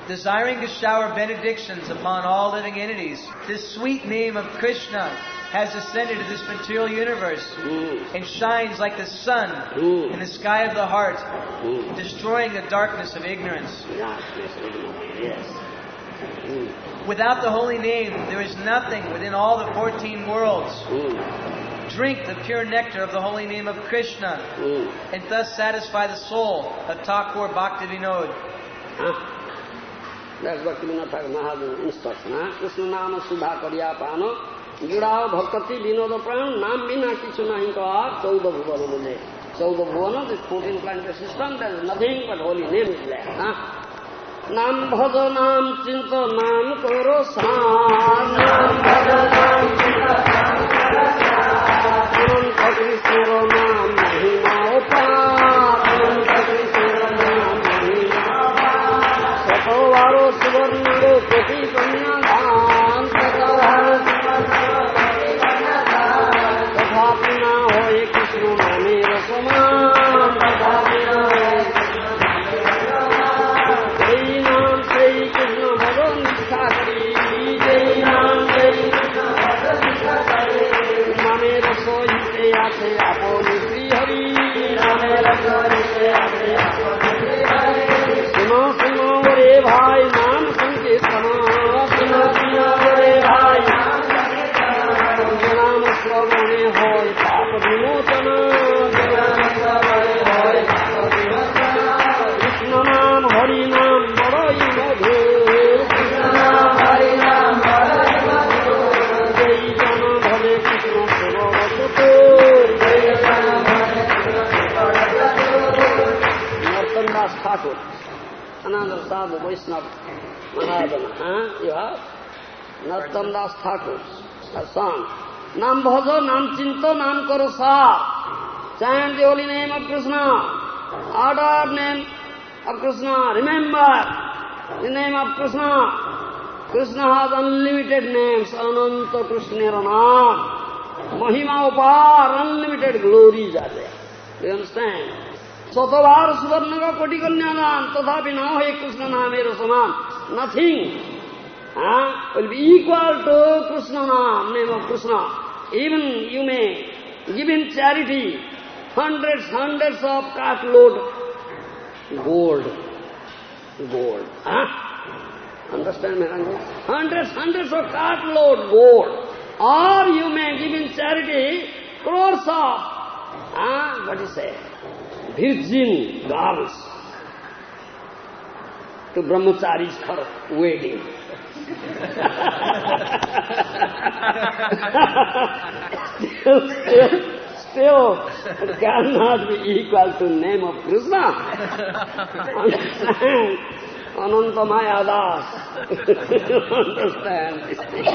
Desiring to shower benedictions upon all living entities, this sweet name of Krishna has ascended to this material universe Mm. and shines like the sun Mm. in the sky of the heart, Mm. destroying the darkness of ignorance. Yeah, yes, yes. Mm. Without the holy name, there is nothing within all the 14 worlds. Mm. Drink the pure nectar of the holy name of Krishna Mm. and thus satisfy the soul of Thakur Bhaktivinod. Huh? That's what Vinod Thakur Mahajan instruction. Huh? Krishna Nama Sudha Kariya Pano जुड़ाओ भक्ति विनोद प्राण नाम बिना किछु नहीं कहा चौदह भुवन मुझे चौदह भुवन this fourteen planetary system that is nothing but Holi name is there নাম ভজ নাম চিন্ত নাম করো স্নান নাম ভজ নাম চিন্ত নাম করো স্নান another sadhu, Vaishnava, Mahadana. Huh? You have Narottam Das Thakur, a son. Nam bhajo, nam chinto, nam karo sa. Chant the holy name of Krishna. Order name of Krishna. Remember the name of Krishna. Krishna has unlimited names. Ananta Krishna Ranam. Mahima upar, unlimited glories are there. Do you understand? स्वतवार सुवर्ण का कोटि कन्यादान तथापि ना हो कृष्ण नाम मेरे समान nothing will be equal to Krishna naam, name of Krishna. Even you may give in charity hundreds, hundreds of cartload gold. Gold. Huh? Understand my language? Hundreds, hundreds of cartload gold. Or you may give in charity crores of, huh? what do you say? virgin girls to brahmacharis for wedding. still, still, still cannot be equal to name of Krishna. Understand? Anantamaya Das. Understand this thing.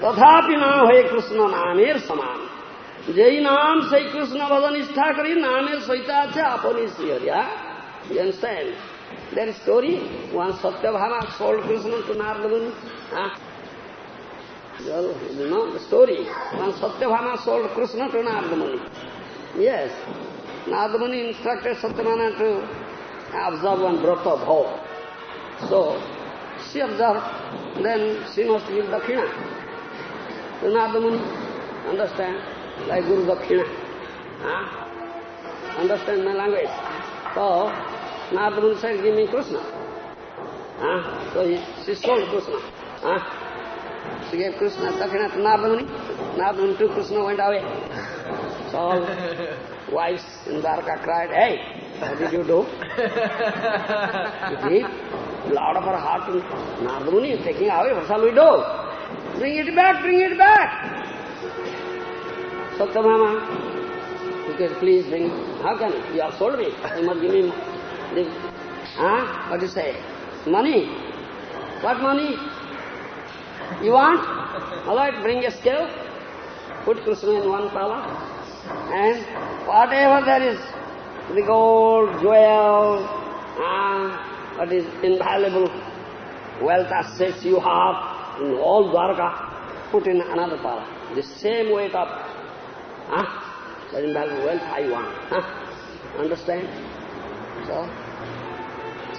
Krishna ना हो कृष्ण नामेर যেই নাম সেই কৃষ্ণ ভজন নিষ্ঠা করি নামের সহিত আছে আপনি শ্রীহরিয়া understand? There story. One Satyabhama sold Krishna to Narada Muni. Huh? Well, you know the story. One Satyabhama sold Krishna to Narada Muni. Yes. Narada Muni instructed Satyabhama to observe one brata bhav. So, she observed, then she must give dakshina to Narada Understand? Like Guru Dakshina. Huh? Understand my language? So, Narada said, give me Krishna. Huh? So he, she sold Krishna. Huh? She gave Krishna Dakshina to Narada Muni. Narada Muni took Krishna, went away. So all wives in Dwarka cried, hey, what did you do? you did? Blood of her heart Narada Muni is taking away, what shall we do? Bring it back, bring it back. Satyabhama, you can please bring, how can you? Have sold me, you must give me the, huh? What do you say? Money? What money? You want? All right, bring a scale, put Krishna in one pala, and whatever there is, the gold, jewels, ah, what is invaluable wealth assets you have in all Dwarka, put in another pala. The same weight of Huh? That invaluable wealth I want. Huh? Understand? So,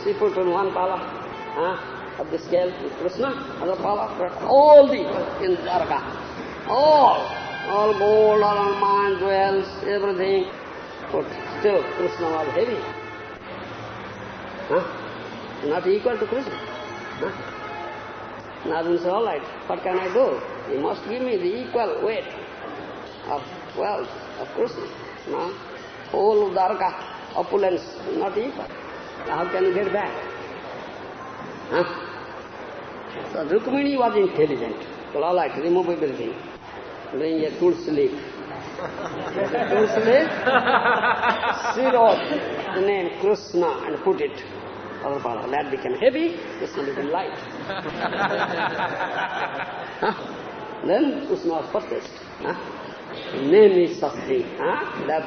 she put on one pala huh? of the scale with Krishna, other pala all the in Dwarka. All, all gold, all mine, jewels, everything. But still Krishna was heavy. Huh? Not equal to Krishna. Huh? Narada said, all right, what can I do? You must give me the equal weight of wealth of Krishna. No? Whole Dwarka, opulence, not equal. How can you get back? Huh? So Rukmini was intelligent. So all right, remove everything. Bring a good sleep. Good sleep. She wrote the name Krishna and put it. Other That became heavy, Krishna became light. huh? Then Krishna was purchased. Huh? नेमिशक्ति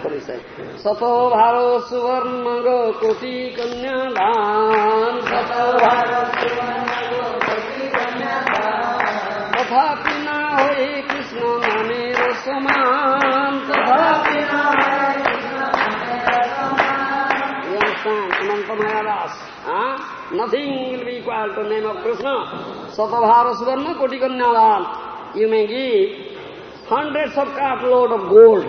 परिषद सतो भारो सुवर्ण कोटि कन्या दान सतो भारो तथापि न होइ कृष्ण मेरो समान तथापि अनन्तमया दास nothing will be equal to name of Krishna सतभार सुवर्ण कोटि कन्या दान you may give hundreds of cartload of gold.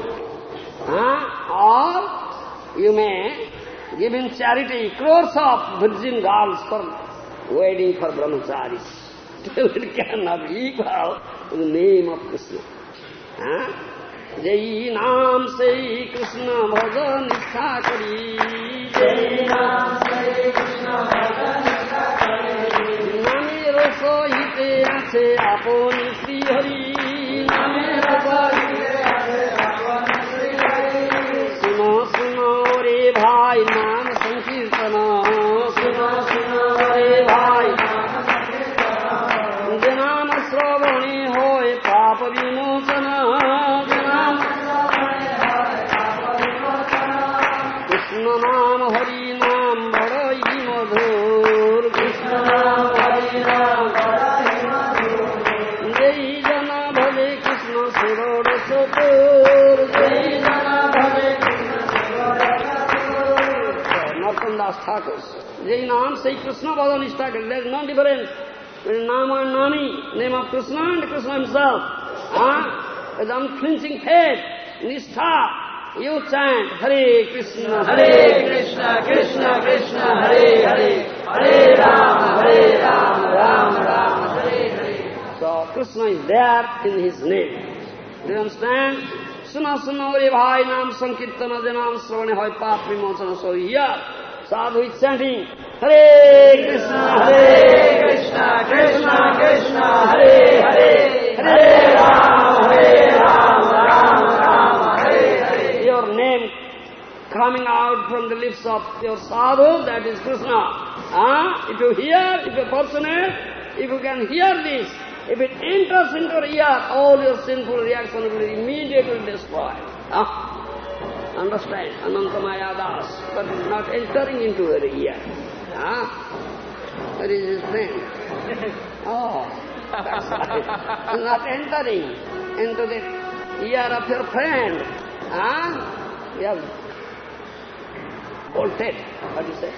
Huh? Or you may give in charity crores of virgin girls for waiting for brahmacharis. Still it cannot be equal to the name of Krishna. Huh? जय नाम से कृष्ण भज निष्ठा करी जय नाम से कृष्ण भज निष्ठा करी नामेर सहिते আছে আপন Shri Hari in my Thakur. Jainam say Krishna was on struggle. There is no difference. Nama and Nami, name of Krishna and Krishna himself. Huh? With unflinching faith, Nishtha, you chant Hare Krishna, Hare Krishna, Krishna Krishna, Hare Hare, Hare Rama, Hare Rama, Rama Rama, Hare Hare. So Krishna is there in his name. Do you understand? Suna suna ore bhai nam sankirtana janam sravane hoy pap vimocana so here. Sadhu chanting Hare Krishna Hare Krishna Krishna Krishna Hare Hare Hare Rama Hare Rama Rama Rama Hare Hare Your name coming out from the lips of your sadhu, that is Krishna. Ah, If you hear, if you're fortunate, if you can hear this, if it enters into your ear, all your sinful reaction will immediately destroyed. Ah, Understand? Anantamaya Das, but not entering into her ear. Ah, that is his friend. Oh, that's right. not entering into the ear of your friend. Ah, you have bolted, what do you say?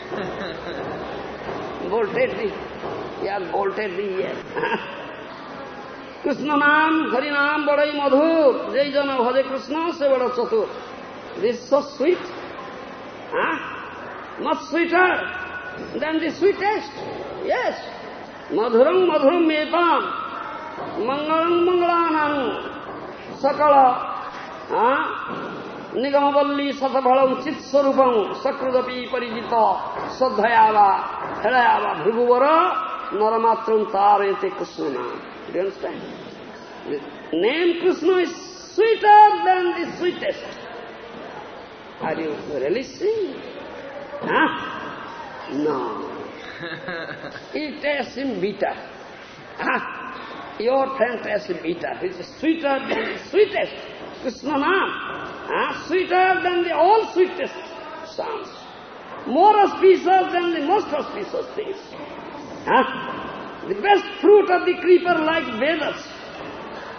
bolted the, you have bolted the ear. Krishna नाम हरि नाम बड़ा ही मधुर जय जन भजे कृष्ण से बड़ा चतुर বড় চতুর this so sweet much sweeter than the sweetest. Yes. Madhuram madhuram metam. Mangalam mangalanam. Sakala. Ah? Nigamavalli sataphalam chitsarupam sakrudapi parijita sadhayava helayava bhriguvara naramatram tarete Krishna. Do you understand? The name Krishna is sweeter than the sweetest. Are you really seeing? Huh? No. It tastes him bitter. Huh? Your friend tastes bitter. It's sweeter than the sweetest. Krishna Nam. Huh? Sweeter than the all sweetest sounds. More auspicious than the most auspicious things. Huh? The best fruit of the creeper like Vedas.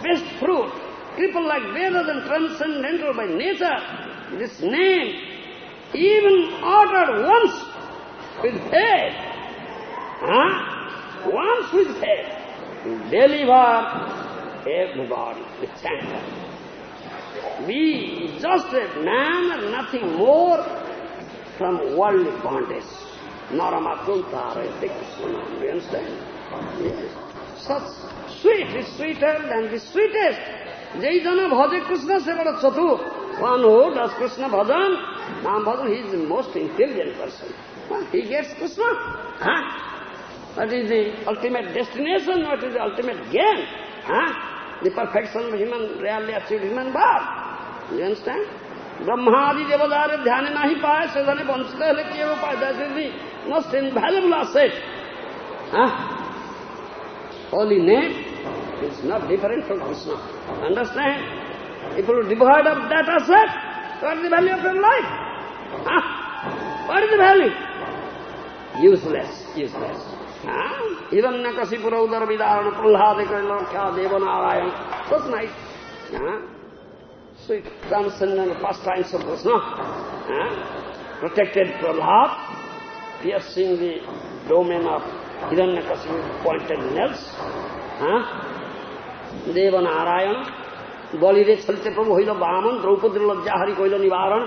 Best fruit. Creeper like Vedas and transcendental by nature. This name even uttered once with faith, huh? once with faith, deliver everybody, the chanter. Be just a man nothing more from worldly bondage. Naramakuntara, Krishna, do you understand? Yes. Such sweet is sweeter than the sweetest. Jai Jana Bhaja Krishna Sevara Chatu. One who does Krishna Bhajan, Nam Bhajan, he is the most intelligent person. Huh? He gets Krishna. Huh? What is the ultimate destination? What is the ultimate gain? Huh? The perfection of human, rarely achieved human birth. You understand? ब्रह्मादि देवदार ध्यान नहीं पाए सदने वंचित है कि वो पाए that is the most invaluable asset Holy name is not different from Krishna. Understand? If you are devoid of that asset, what is the value of your life? Huh? What is the value? Useless, useless. Hiranyakasipura udara vidarana prahlade kailakya devanarayan. That's nice. Huh? Sweet transcendental pastimes of Krishna. Huh? Protected Prahlad, piercing the domain of Hiranyakasipu pointed nails. Huh? Debnarayan বলিরে চলতে প্রভু হইল বামন দ্রৌপদীর লজ্জা হরি কইল নিবারণ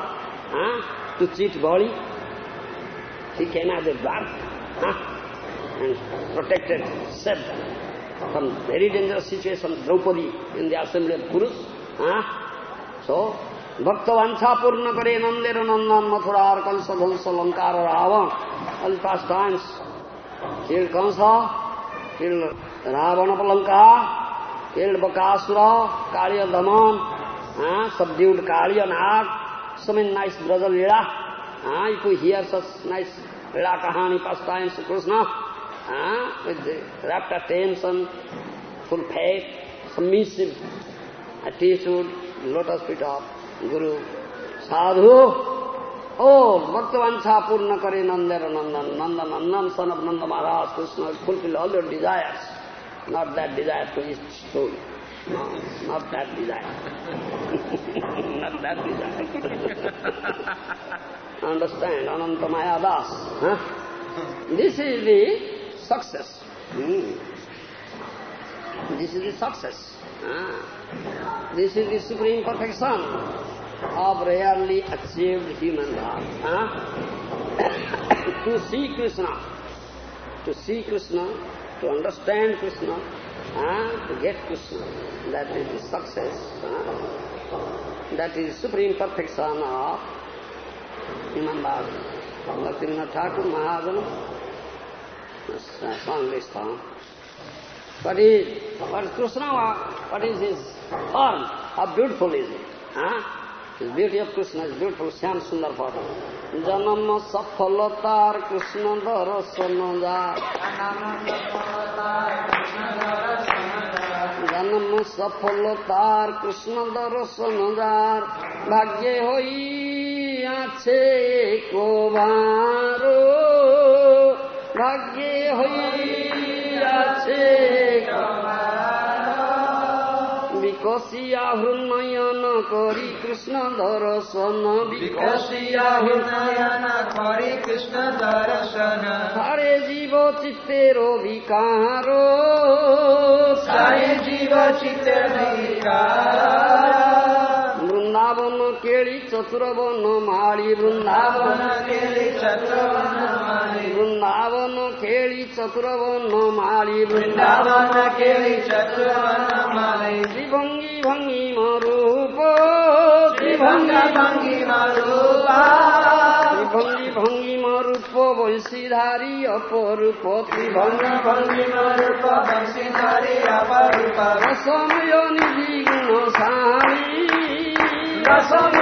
হ্যাঁ two cheat বলি he came out of dark huh? and protected, saved from very dangerous situation, Draupadi in the assembly of Gurus. Huh? So, Bhakta Vancha Purna Kare Nandera Nandan Mathurar Kansa Dhansa Lankara Ravan. All past times, killed Kansa, killed Ravana and Bakasura Kali दमन हाँ, subdued काली नाग सब in nice ब्रजल लीला हाँ you could hear such nice lila kahani pastime Shri Krishna हाँ with rapt attention full faith, submissive attitude lotus feet of, guru, sadhu, ओ, भक्त वंशा पूर्ण करे नंदेर नंदन नंदन नंदन, son of Nanda Maharaj, Krishna, fulfil all your desires. Not that desire to eat stool. No, not that desire. not that desire. Understand, Ananta Maya Das. Huh? This is the success. Hmm. This is the success. Ah. This is the supreme perfection of rarely achieved human life. Huh? to see Krishna, to see Krishna, to understand Krishna, huh? to get Krishna, that is the success. Huh? That is supreme perfection of human body. Bhaktivinoda Thakur Mahajana sang this song. What is, what is Krishna, what is his form? How beautiful is it? Huh? Is beautiful Shyamsundar photo জনম সফলতার কৃষ্ণ দর্শন যা জনম সফলতার কৃষ্ণ দর্শন যার ভাগ্যে হই আছে কোবার ভাগ্যে হই আছে কোবার বিকশিয়া হৃন্নয়ন করি কৃষ্ণ দর্শন বিকশিয়া নয়ন করি কৃষ্ণ দর্শন। হারে জীব চিত্তের বিকার সারে জীব চিত্তের বৃন্দাবন वृंदावन केळी चतुरवन माळी वृंदावन केळी चतुरवन माळी वृंदावन केळी चतुरवन माळी वृंदावन केळी चतुरवन माळी त्रिभंगी भंगी मरूप त्रिभंगी भंगी मरूपा त्रिभंगी भंगी मरूप वंशीधारी अपरूप त्रिभंगी भंगी मरूप वंशीधारी अपरूप रसमय निधि गुण सारी coração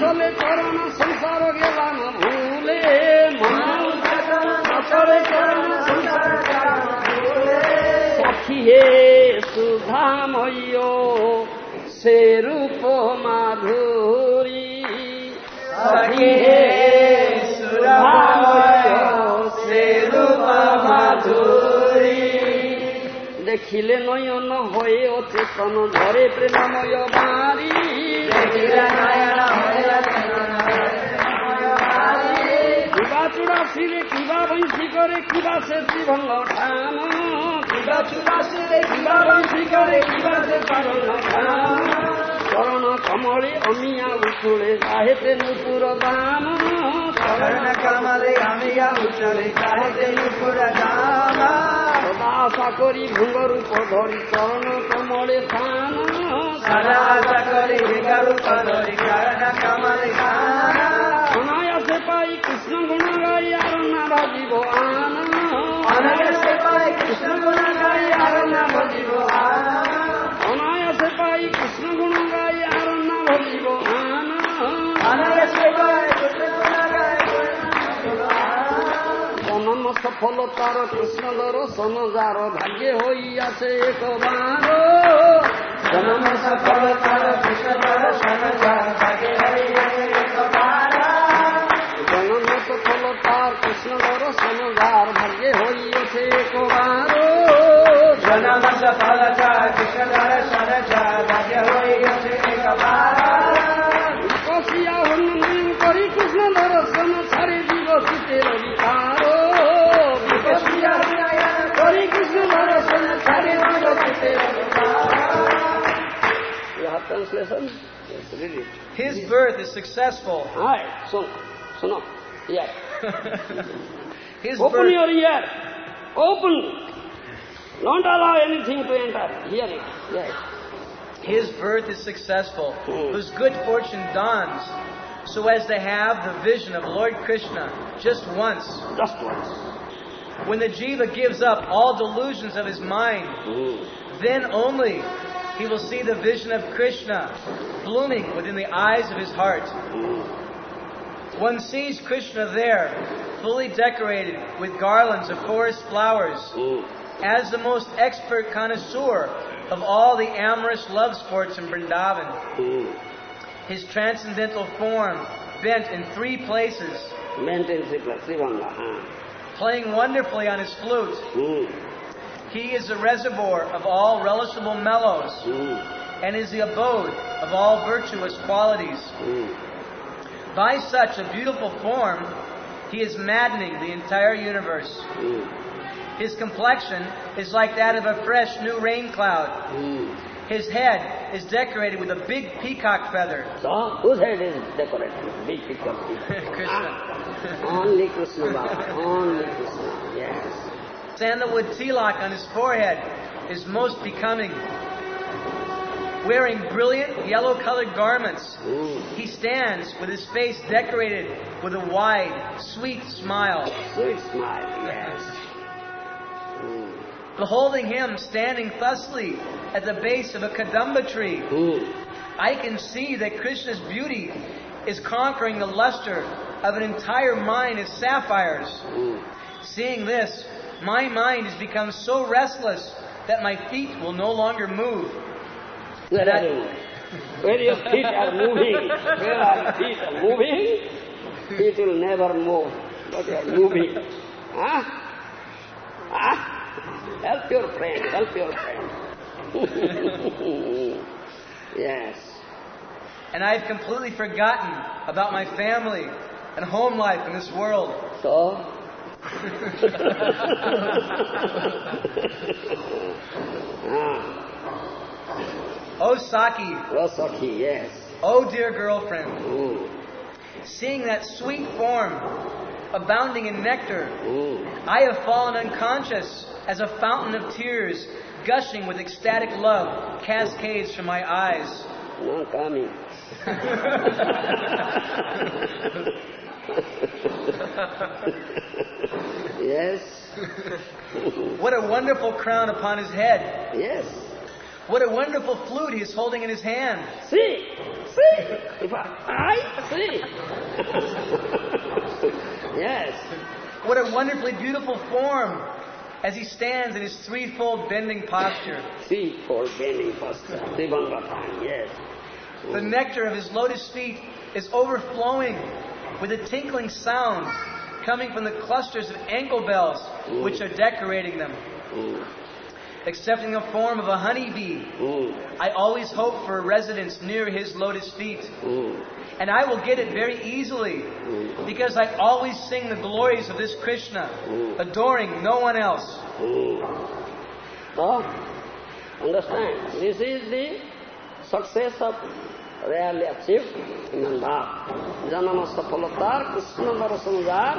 নচলে চরণ সংসার গেলাম ভুলে নচলে চরণ সংসার গেলাম সখী হে সুধাময়, সে রূপ মাধুরী। সখী হে সুরভাময় সে রূপ মাধুরী। দেখিলে নয়ন হয়ে অচেতন, ধরে প্রেমময় বাড়ি দেখিলে নয়ন হয়ে চুরাশিরে কিবা বৈশি করে কিবা শেষি ভঙ্গ ঠাম কিবা চুরাশিরে কিবা বৈশি করে কিবা সে চরণ কমলে অমিয়া উকুলে সাহেতে নুপুর দাম চরণ কমলে অমিয়া উকুলে সাহেতে নুপুর দাম আশা করি ভঙ্গর উপধরি চরণ কমলে স্থান সারা আশা করি ভঙ্গর উপধরি চরণ কমলে স্থান পাই কৃষ্ণ গুণ গাই আর না ভাজিব অনায়াসে পাই কৃষ্ণ গুণ গাই আর না ভজিব অনায়াসে পাই কৃষ্ণ গুণ গাই আর না ভাজিব অনায়াসে পাই কৃষ্ণ গুণ গাই জনম সফলতার কৃষ্ণ দর্শন যার ভাগ্যে হইয়াছে একবার জনম সফলতার কৃষ্ণ দর্শন যার ভাগ্যে হইয়াছে His birth is successful. All right. So, so no. Yeah. Open birth, your ear. Open. Don't allow anything to enter. Hear it. Yes. his birth is successful, Hmm. whose good fortune dawns, so as to have the vision of Lord Krishna just once. Just once. When the jiva gives up all delusions of his mind, Mm. then only he will see the vision of Krishna blooming within the eyes of his heart. Mm. One sees Krishna there, fully decorated with garlands of forest flowers, as the most expert connoisseur of all the amorous love sports in Vrindavan. His transcendental form bent in three places, Maintain Srivanga. Srivanga. Huh? playing wonderfully on his flute. He is the reservoir of all relishable mellows and is the abode of all virtuous qualities. By such a beautiful form, he is maddening the entire universe. Mm. His complexion is like that of a fresh new rain cloud. Mm. His head is decorated with a big peacock feather. So, whose head is decorated? Big picture. Krishna. Only Krishna Baba. Only Krishna. Yes. Sandalwood tilak on his forehead is most becoming. Wearing brilliant yellow colored garments, Mm. he stands with his face decorated with a wide, sweet smile. Sweet smile. Yes. Beholding him standing thusly at the base of a kadamba tree, Mm. I can see that Krishna's beauty is conquering the luster of an entire mine of sapphires. Seeing this, my mind has become so restless that my feet will no longer move. Where are? Where your feet are moving, where our feet are moving, feet will never move, but you are moving. Huh? Huh? Help your friend, help your friend. yes. And I've completely forgotten about my family and home life in this world. So, ah, Oh, Saki, Rosaki, yes. oh, dear girlfriend, Mm, seeing that sweet form abounding in nectar, mm. I have fallen unconscious as a fountain of tears gushing with ecstatic love cascades from my eyes. Now coming. yes. What a wonderful crown upon his head. yes. What a wonderful flute he is holding in his hand. See, see. I, see. yes. What a wonderfully beautiful form as he stands in his threefold bending posture. See for bending time. Yes. The nectar of his lotus feet is overflowing with a tinkling sound coming from the clusters of ankle bells which are decorating them. Mm, Accepting the form of a honeybee, mm, I always hope for a residence near his lotus feet. mm, And I will get it very easily mm, because I always sing the glories of this Krishna, adoring no one else. So, understand, this is the success of rarely achieved human bhav. Janama safalatar Krishna darasanjar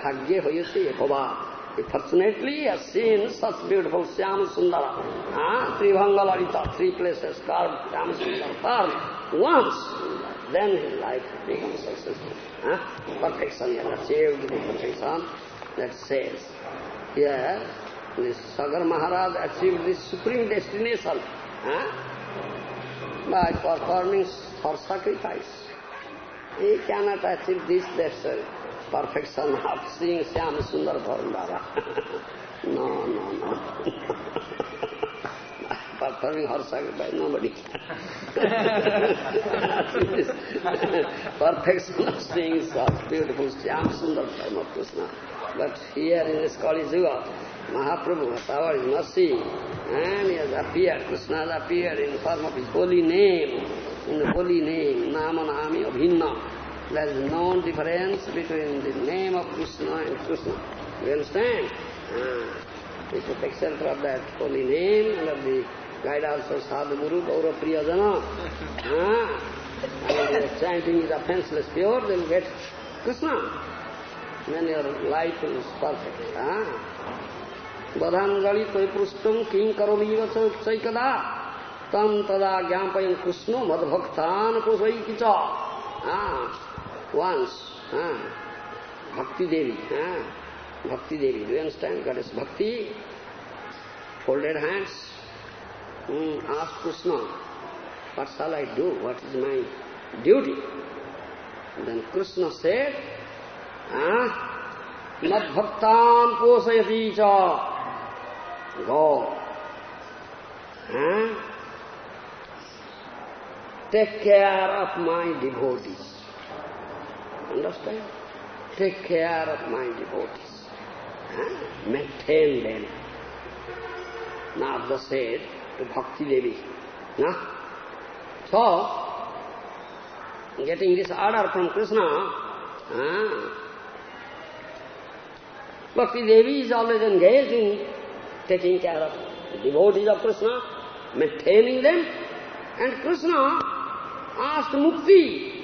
bhagye hoyate bhava. He fortunately has seen such beautiful Syam Sundara. Ah, Tribhanga Lalita, three places carved Syam Sundara carved once. Then his life becomes successful. Ah, perfection, he has achieved the perfection that says. Here, this Sagar Maharaj achieved this supreme destination huh? by performing for sacrifice. He cannot achieve this destination, perfection of seeing Syam Sundar Varundara. no, no, no. performing her sacrifice, nobody Perfection of seeing such beautiful Syam Sundar form of Krishna. But here in this Kali Yuga, Mahaprabhu has his mercy, and he has appeared, Krishna has appeared in the form of his holy name, in the holy name, Nama Nami Abhinna. There is no difference between the name of Krishna and Krishna. You understand? Ah. Should take shelter of that holy name and of the guidance of Sadhu Guru, Gaura Priyajana. Ah. And if your chanting is offenseless pure, then get Krishna. Then your life is perfect. Ah. बधांजलि त्वय पृष्ठम किं करोमीव चैकदा तम तदा ज्ञापयन कृष्णो मदभक्तान कुशई च once, ah, Bhakti Devi, ah, Bhakti Devi, do you understand? Goddess Bhakti, folded hands, mm, asked Krishna, what shall I do? What is my duty? Then Krishna said, ah, Madhbhaktam posayati cha, go, ah, take care of my devotees. Understand? Take care of my devotees. Huh? Maintain them. Narada said to Bhakti Devi. Huh? So, getting this order from Krishna, huh? Bhakti Devi is always engaged in taking care of devotees of Krishna, maintaining them, and Krishna asked Mukti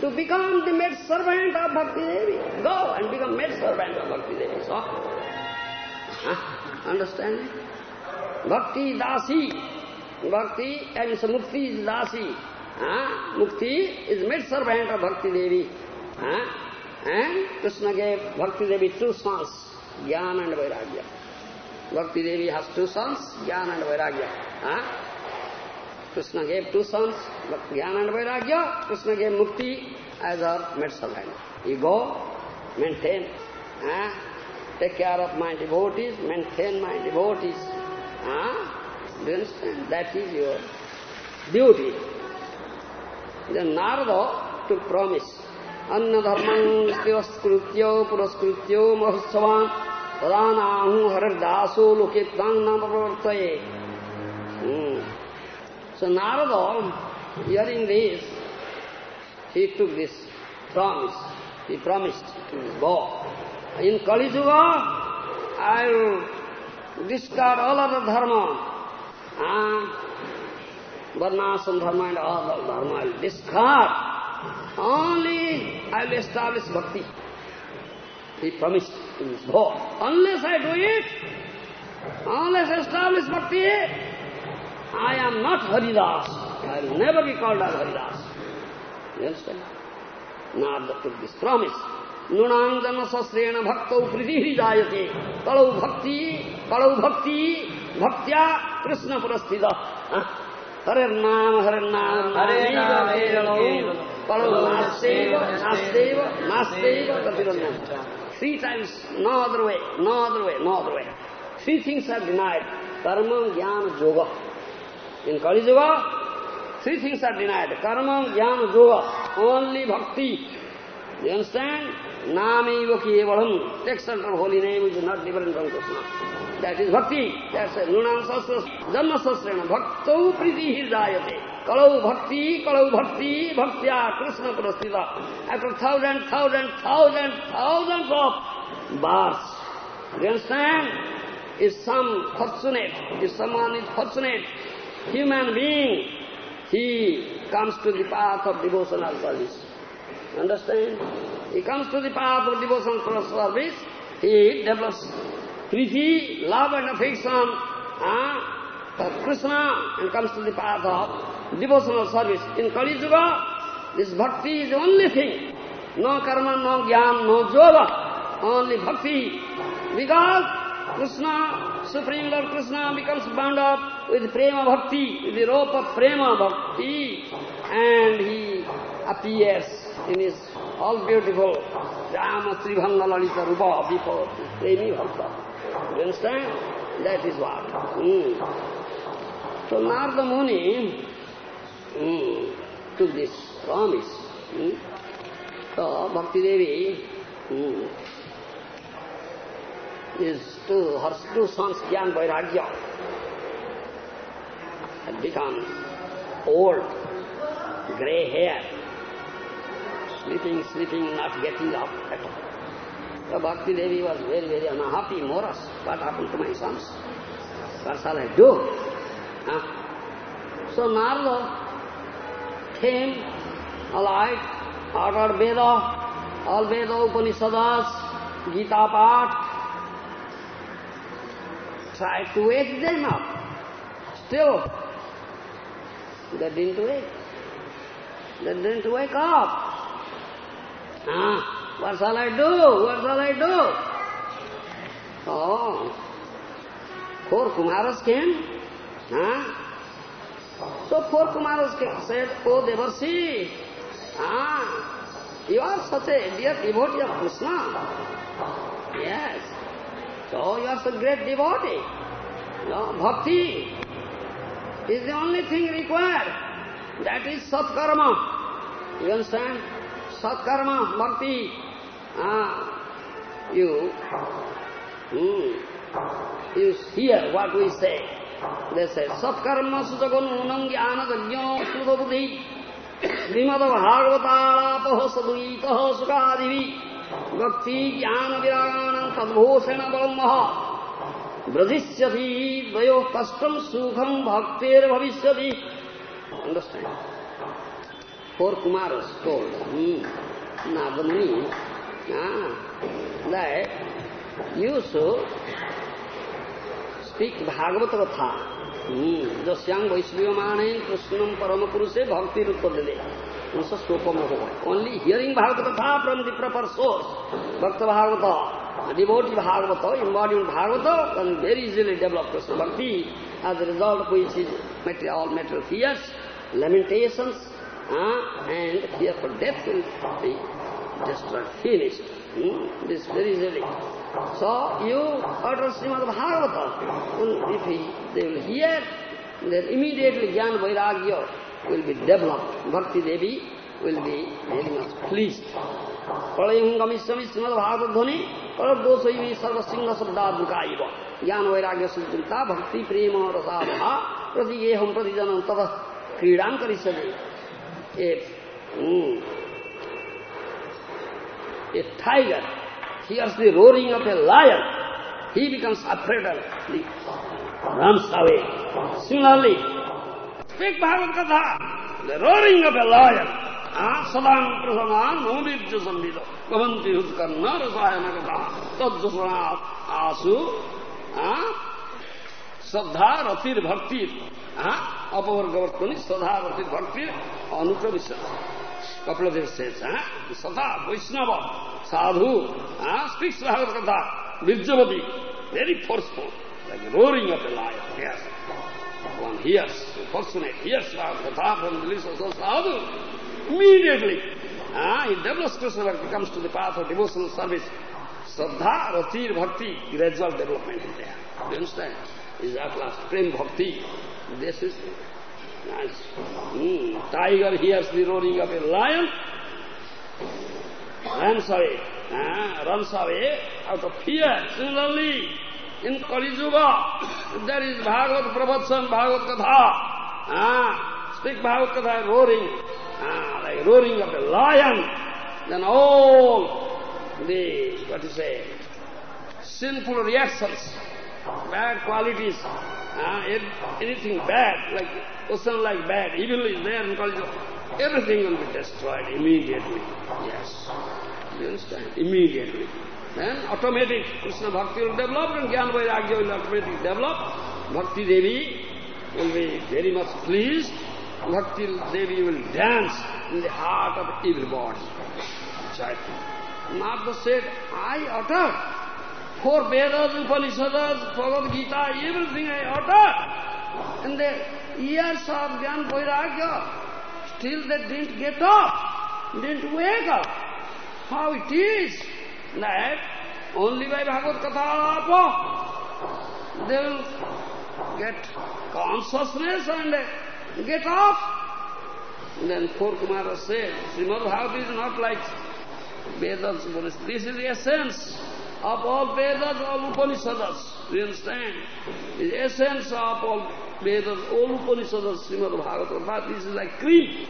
to become the maid servant of Bhakti Devi. Go and become maid servant of Bhakti Devi. So, huh? understand? Bhakti Dasi. Bhakti and Mukti is Dasi. Huh? Mukti is maid servant of Bhakti Devi. Huh? And Krishna gave Bhakti Devi two sons, Jnana and Vairagya. Bhakti Devi has two sons, Jnana and Vairagya. Huh? Krishna gave two sons, Jnana and Vairagya. Krishna gave Mukti as our maid servant. You go, maintain, huh? take care of my devotees, maintain my devotees. Huh? Do you understand? That is your duty. Then Narada took promise. Anna dharman sthiraskrutyo puraskrityo mahutsavan Tadanahu harirdaso loketang namapravartaye. Hmm. So Narada, hearing this, he took this promise. He promised to his go. In Kali Yuga, I will discard all other dharma. Ah, Varnasam dharma and all other dharma I will discard. Only I will establish bhakti. He promised in his vow. Unless I do it, unless I establish bhakti, I am not Haridas. I will never be called as Haridas. You understand? Narada took this promise. Nunangana sasrena bhaktau prithiri jayate. Kalau bhakti, kalau bhakti, bhaktya krishna purasthida. hare nam, hare nam, নাম হরে নাম নাস্তেব নাস্তেব nam, Three times, no other way, no other way, no other way. Three things are denied. Karma, jnana, yoga. In Kali Yoga, three things are denied. Karma, jnana, yoga. Only bhakti. You understand? Nami Vaki Evalam. Shelter of holy name is not different from Krishna. That is bhakti. That's a Nunam Sastra, Janma Sastrena. Bhaktau Priti Hirdayate. Kalau bhakti, kalau bhakti, bhaktya, Krishna prasthita. After thousand, thousand, thousand, thousands of. Do you understand? If some fortunate, if someone is fortunate, human being, he comes to the path of devotional service. Understand? He comes to the path of devotional service, he develops priti, love and affection uh, for Krishna and comes to the path of devotional service. In Kali Yuga, this bhakti is the only thing. No karma, no jnana, no yoga, only bhakti. Because Krishna, Supreme Lord Krishna becomes bound up with prema bhakti, with the rope of prema bhakti, and he appears in his all beautiful Rama Tribhanga Lalita Rupa before Premi Bhakta. You understand? That is what. Mm. So Narada Muni mm, took this promise. Mm. So Bhakti Devi mm, is to her two sons, Gyan Vairagya, had become old, grey hair, sleeping, sleeping, not getting up at all. So Bhakti Devi was very, very unhappy, morose. What happened to my sons? What shall I do? Huh? So Narada came alive, ordered Veda, all Veda Upanishads, Gita Path, tried to wake them up. Still, they didn't wake. They didn't wake up. Ah, what shall I do? What shall I do? Oh, four Kumaras came. Huh? So four Kumaras came, said, Oh Devarsi, ah, you are such a dear devotee of Krishna. Yes. So you are such a great devotee. No, bhakti is the only thing required. That is satkarma. You understand? Satkarma, bhakti. Ah, you, hmm, you hear what we say. They say, satkarma sujagununam jnana jagyo sudabudhi Shrimad भागवतालापह सदुईतः सुखादिभि भक्ति ज्ञान विरागाण तद्भूषण ब्रह्म ব্রজিষ্যতি দ্বয় কষ্টম সুখম ভক্তের ভবিষ্যতি understand four Kumar told Nagmani ah, that you should speak Bhagavad Gatha. Jasyam Vaishviyamanen Krishnam Paramakuruse Bhakti Rutpadade. Only hearing Bhagavad Gatha from the proper source, Bhakta Bhagavata. Devotee Bhagavata, embodied Bhagavata, can very easily develop Krishna Bhakti, as a result of which is material, all material fears, lamentations, uh, and fear for death will be destroyed, finished. Hmm? This very easily. So you utter Srimad Bhagavata. If he, they will hear, then immediately Jnana Vairagya will be developed. Bhakti Devi will be very much pleased. Pralayam Srimad Bhagavad Dhani दोषी सर्व सिंह शब्दा दुर्गा ज्ञान वैराग्य सुचिता भक्ति, प्रेम और साधना प्रति ये हम प्रति जन तद क्रीड़ा कर tiger he are the roaring of a lion he becomes afraid Ram save singly एक भागवत कथा रोरिंग ऑफ़ ए लायन सदा प्रसन्न मौलिज संविधान কবন্তি উৎকর নর আসু শ্রদ্ধা রথির ভক্তির হ্যাঁ অপবর্গবর্তনী শ্রদ্ধা রথির ভক্তির অনুক্রমিত কপিলদেব শেষ হ্যাঁ শ্রদ্ধা বৈষ্ণব সাধু হ্যাঁ স্পিক্স ভাগবত কথা বীর্যবতী very forceful like roaring of a lion. Yes. One hears, fortunate, hears Ram Katha from the huh? he develops Krishna Bhakti, comes to the path of devotional service. Shraddha, Ratir, Bhakti, gradual development is there. Do you understand? Is at last Prem Bhakti. This is Nice. Mm. Tiger hears the roaring of a lion, runs away, ah, runs away out of fear. Similarly, in Kali Yuga, there is Bhagavad Prabhatsan, Bhagavad Katha. Ah, speak Bhagavad Katha roaring, ah, like roaring of a lion. Then all the, what you say, sinful reactions, bad qualities, uh, anything bad, like person like bad, evil is there Kali everything will be destroyed immediately. Yes. You understand? Immediately. Then automatic Krishna Bhakti will develop and Jnana Vairagya will automatically develop. Bhakti Devi will be very much pleased. Bhakti Devi will dance in the heart of everybody. Narada said, I uttered four Vedas, Upanishads, Bhagavad Gita, everything I uttered. And the years of Gyan Vairagya, still they didn't get up, didn't wake up. How it is that only by Bhagavad Katha they will get consciousness and get up. And then four Kumara said, Srimad Bhagavad is not like Vedas, Upanishads. this is the essence of all Vedas, all Upanishads. Do you understand? The essence of all Vedas, all Upanishads, Srimad Bhagavatam, this is like cream.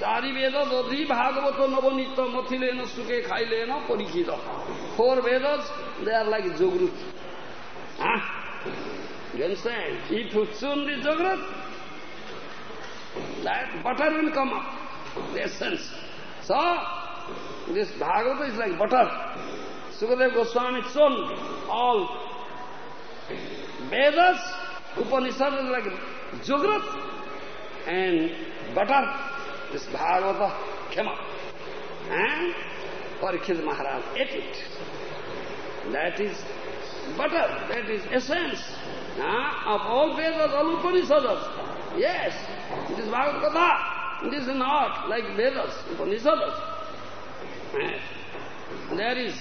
চারি বেদ দধি ভাগবত নবনীত মথিলেন সুখে খাইলেন Parikshit four Vedas they are like yogurt Huh? You understand? If you tune the Jagrat, that butter will come up, the essence. So, this Bhagavata is like butter. Sukadev Goswami chun all Vedas, Upanishad is like Jagrat and butter. This Bhagavata came up. And Parikshit Maharaj ate it. That is butter, that is essence of all Vedas, all Upanishads. Yes, it is Bhagavad Gita. This is not like Vedas, Upanishads. There is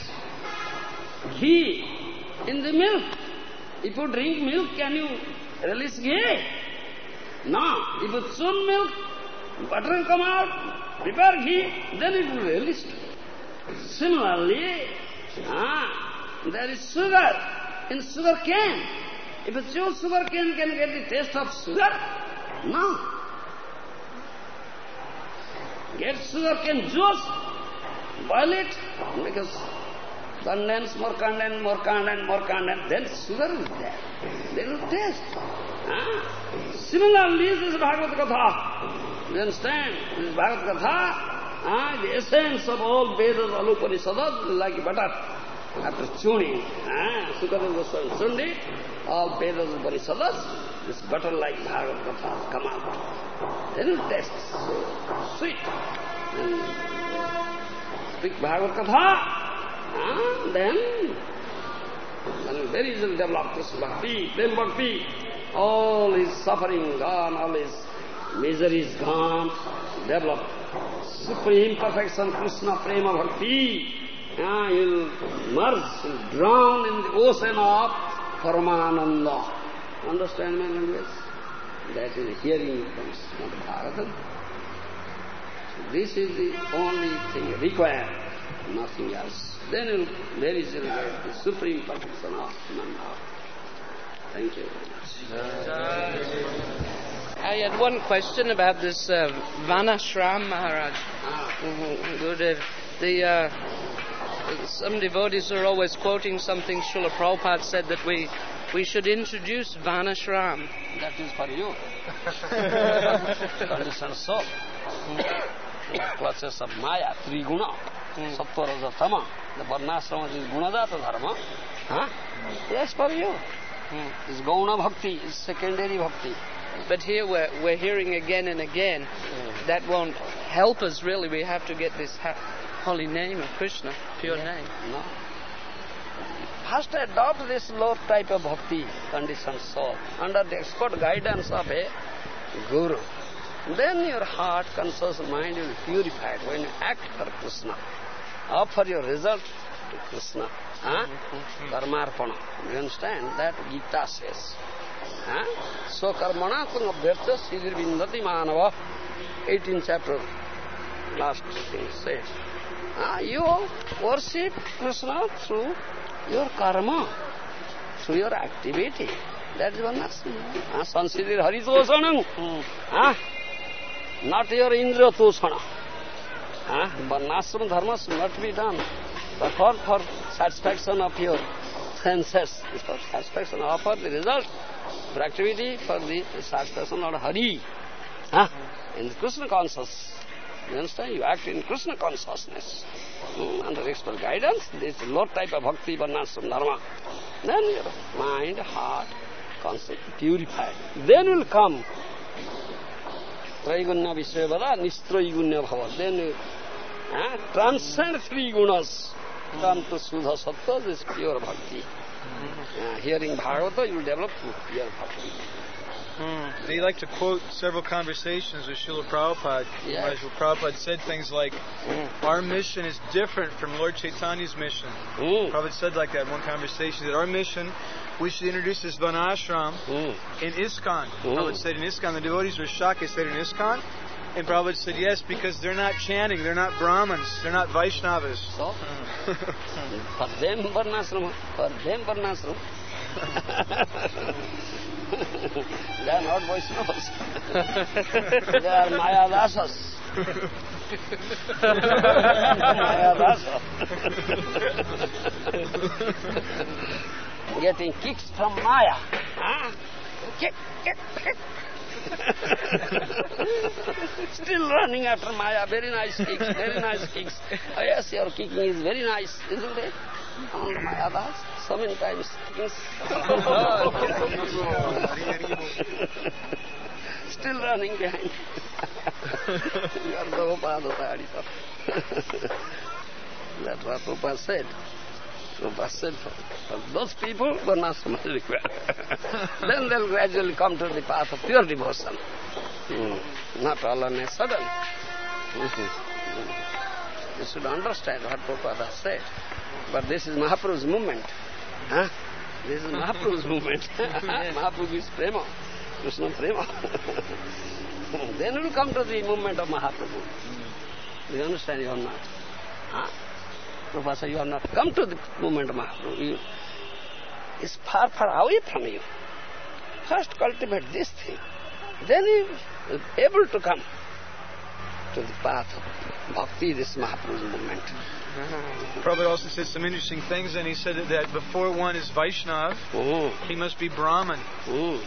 ghee in the milk. If you drink milk, can you release ghee? No. If you churn milk, butter will come out, prepare ghee, then it will release. Similarly, ah, there is sugar in sugar cane. If a chew sugar cane can get the taste of sugar, no. Get sugar cane juice, boil it, because condense, more condense, more condense, more condense, then sugar is there. They will taste. Ah. Similarly, this Bhagavad Gita. You understand? This Bhagavad Gita. Ah, the essence of all Vedas, all Upanishads, like butter. After tuning, ah, Sukadeva Goswami tuned all Vedas, Upanishads, this butter like Bhagavad Gita come out. Then it tastes so sweet. And speak Bhagavad Gita, ah, then, then very easily develop this bhakti, then bhakti, all his suffering gone, all his misery is gone, develop supreme perfection, Krishna prema bhakti, ah, you'll merge, you'll drown in the ocean of Paramananda. Understand my language? That is hearing from Srimad Bhagavatam. So this is the only thing required, nothing else. Then you'll very easily the supreme perfection of Nanda. Thank you very much. I had one question about this uh, Vanashram Maharaj. Ah, Mhm, The uh, some devotees are always quoting something Srila Prabhupada said that we we should introduce Vanashram. that is for you. Conditioned soul. Clutches of Maya, three guna. Hmm. Sattva, Raja, Tama. The Varnashrama is Gunadata Dharma. Huh? Yes, for you. Hmm. This Gauna Bhakti is secondary Bhakti. But here we're we're hearing again and again hmm. that won't help us really. We have to get this ha- holy name of Krishna, pure name. No. First adopt this low type of bhakti, conditioned soul, under the expert guidance of a guru. Then your heart, conscious mind will be purified when you act for Krishna. Offer your result to Krishna. Huh? Karmarpana. You understand? That Gita says. Huh? So karmana tung abhyartha siddhir vindati manava. 18th chapter, last thing says. Ah, you worship Krishna through your karma, through your activity. That is one ah, Sansiddhir haritoshanam. Ah, not your indriya toshana. Ah, Varnashram dharma should not be done. But for, for satisfaction of your senses, is for satisfaction of for the result, for activity, for the satisfaction of Hari. Ah, in Krishna consciousness. You understand? You act in Krishna consciousness. Mm, under expert guidance, this is low type of bhakti, varnashram dharma. Then your mind, heart, conscious, purified. Then will come Traigunya Vishwavada, Nistraigunya Bhava. Then you uh, transcend three gunas. Come to Sudha Sattva, this pure bhakti. Uh, hearing Bhagavata, you will develop pure bhakti. They like to quote several conversations with Srila Prabhupada. Yeah. Srila Prabhupada said things like, Mm. our mission is different from Lord Chaitanya's mission. Mm. Prabhupada said like that in one conversation, that our mission, we should introduce this Varnashram Mm. in ISKCON. Mm. Prabhupada said in ISKCON, the devotees were shocked. They said in ISKCON? And Prabhupada said yes, because they're not chanting, they're not Brahmins, they're not Vaishnavas. So, for them varnashram, for them varnashram. they are not Vaishnavas. they are Maya Rasas. Maya Mayadasas. Getting kicks from Maya. Huh? Kick, kick, kick. Still running after Maya. Very nice kicks, very nice kicks. Oh, yes, your kicking is very nice, isn't it? And Maya Das, so many times kicking. Still running behind. your Prabhupada Harita. That's what Prabhupada said. Prabhupada said for, for those people, Varnashrama is required. then they'll gradually come to the path of pure devotion. Mm. Not all on a sudden. You should understand what Prabhupada said. But this is Mahaprabhu's movement. Huh? This is Mahaprabhu's movement. Mahaprabhu is prema. Krishna prema. then you will come to the movement of Mahaprabhu. Do you understand? You are not. Huh? Prabhupada you have not come to the movement of Mahaprabhu. You, it's far, far away from you. First cultivate this thing. Then you be able to come to the path of bhakti, this Mahaprabhu's movement. Prabhupada also said some interesting things, and he said that, before one is Vaishnav, Oh, he must be Brahman. oh,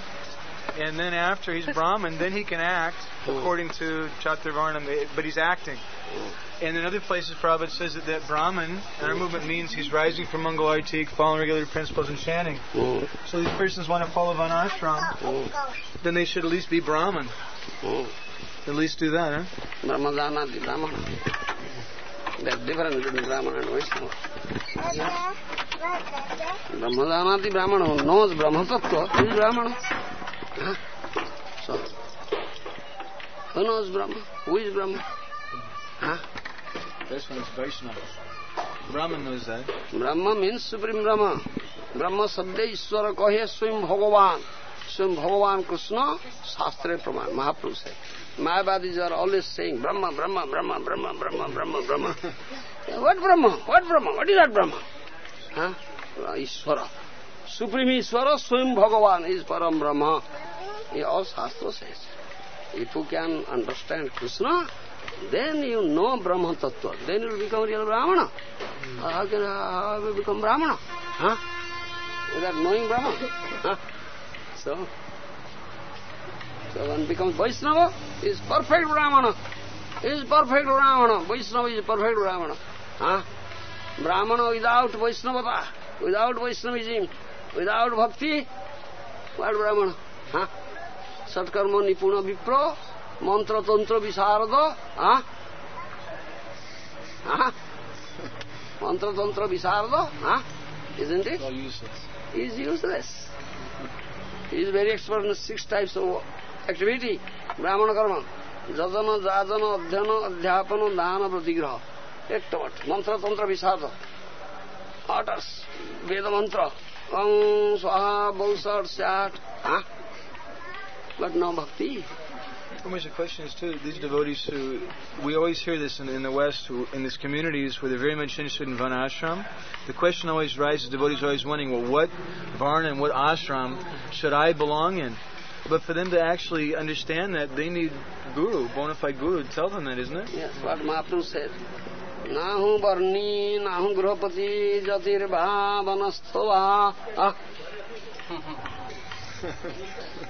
And then after he's Brahman, then he can act according to Chaturvarnam, but he's acting. And in other places, Prabhupada says that, that Brahman, in our movement, means he's rising from Mangalartik, following regular principles and chanting. So these persons want to follow Varnashram, then they should at least be Brahman. Oh. At least do that, huh? Brahmadana, the Brahmana. There's difference between Brahmana and Vaishnava. Brahmadana, the Brahmana who knows Brahma Tattva is Brahmana. Huh? So, who knows Brahma? Who is Brahma? Huh? This one's Vaishnava. Brahman knows that. Brahma means Supreme Brahma. Brahma sabde Ishwara kahe Swam Bhagavan. Swam Bhagavan Krishna, Shastra Praman, Mahaprabhu said. Mayavadis are always saying Brahma, Brahma, Brahma, Brahma, Brahma, Brahma, Brahma. what Brahma? What Brahma? What is that Brahma? Huh? Ishwara. Supreme Ishwara, Swam Bhagavan is Param Brahma. Yeah, all Shastra says. If you can understand Krishna, then you know Brahma Tattva. Then you will become real Brahmana. How can how will become Brahmana? Huh? Without knowing Brahma? Huh? So, so one becomes Vaishnava, is perfect Brahmana. Is perfect Brahmana. Vaishnava is perfect Brahmana. Huh? Brahmana without Vaishnavata, without Vaishnavism, without bhakti, what Brahmana? Huh? Satkarma Nipuna Vipra, Mantra Tantra Visarada, huh? Huh? Mantra Tantra Visarada, huh? Isn't it? All useless. He is useless. He is very expert in six types of activity. Brahmana karma. Jajana, jajana, adhyana, adhyapana, dana, pratigraha. Ektavat. Mantra, tantra, visada. Utters. Veda mantra. Om, swaha, bolsat, sat. Huh? But no bhakti. Well, the question is too, these devotees who, we always hear this in, in the West, who, in these communities where they're very much interested in Varna ashram. The question always rises, devotees are always wondering, well, what Varna and what ashram should I belong in? But for them to actually understand that, they need guru, bona fide guru, to tell them that, isn't it? Yes, what Mahaprabhu said. Nahu varni, nahu grihapati, jatir bhavanastho ah.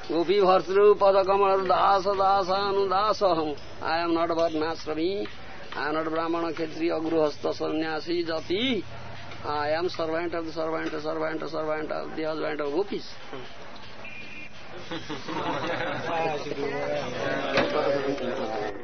Gopi bhartru padakamal dasa dasa anudasa ham. I am not varnasrami. I am not brahmana, kshatriya, gruhastha, sannyasi, jati. I am servant of the servant, servant, servant of the husband ファーストでございます。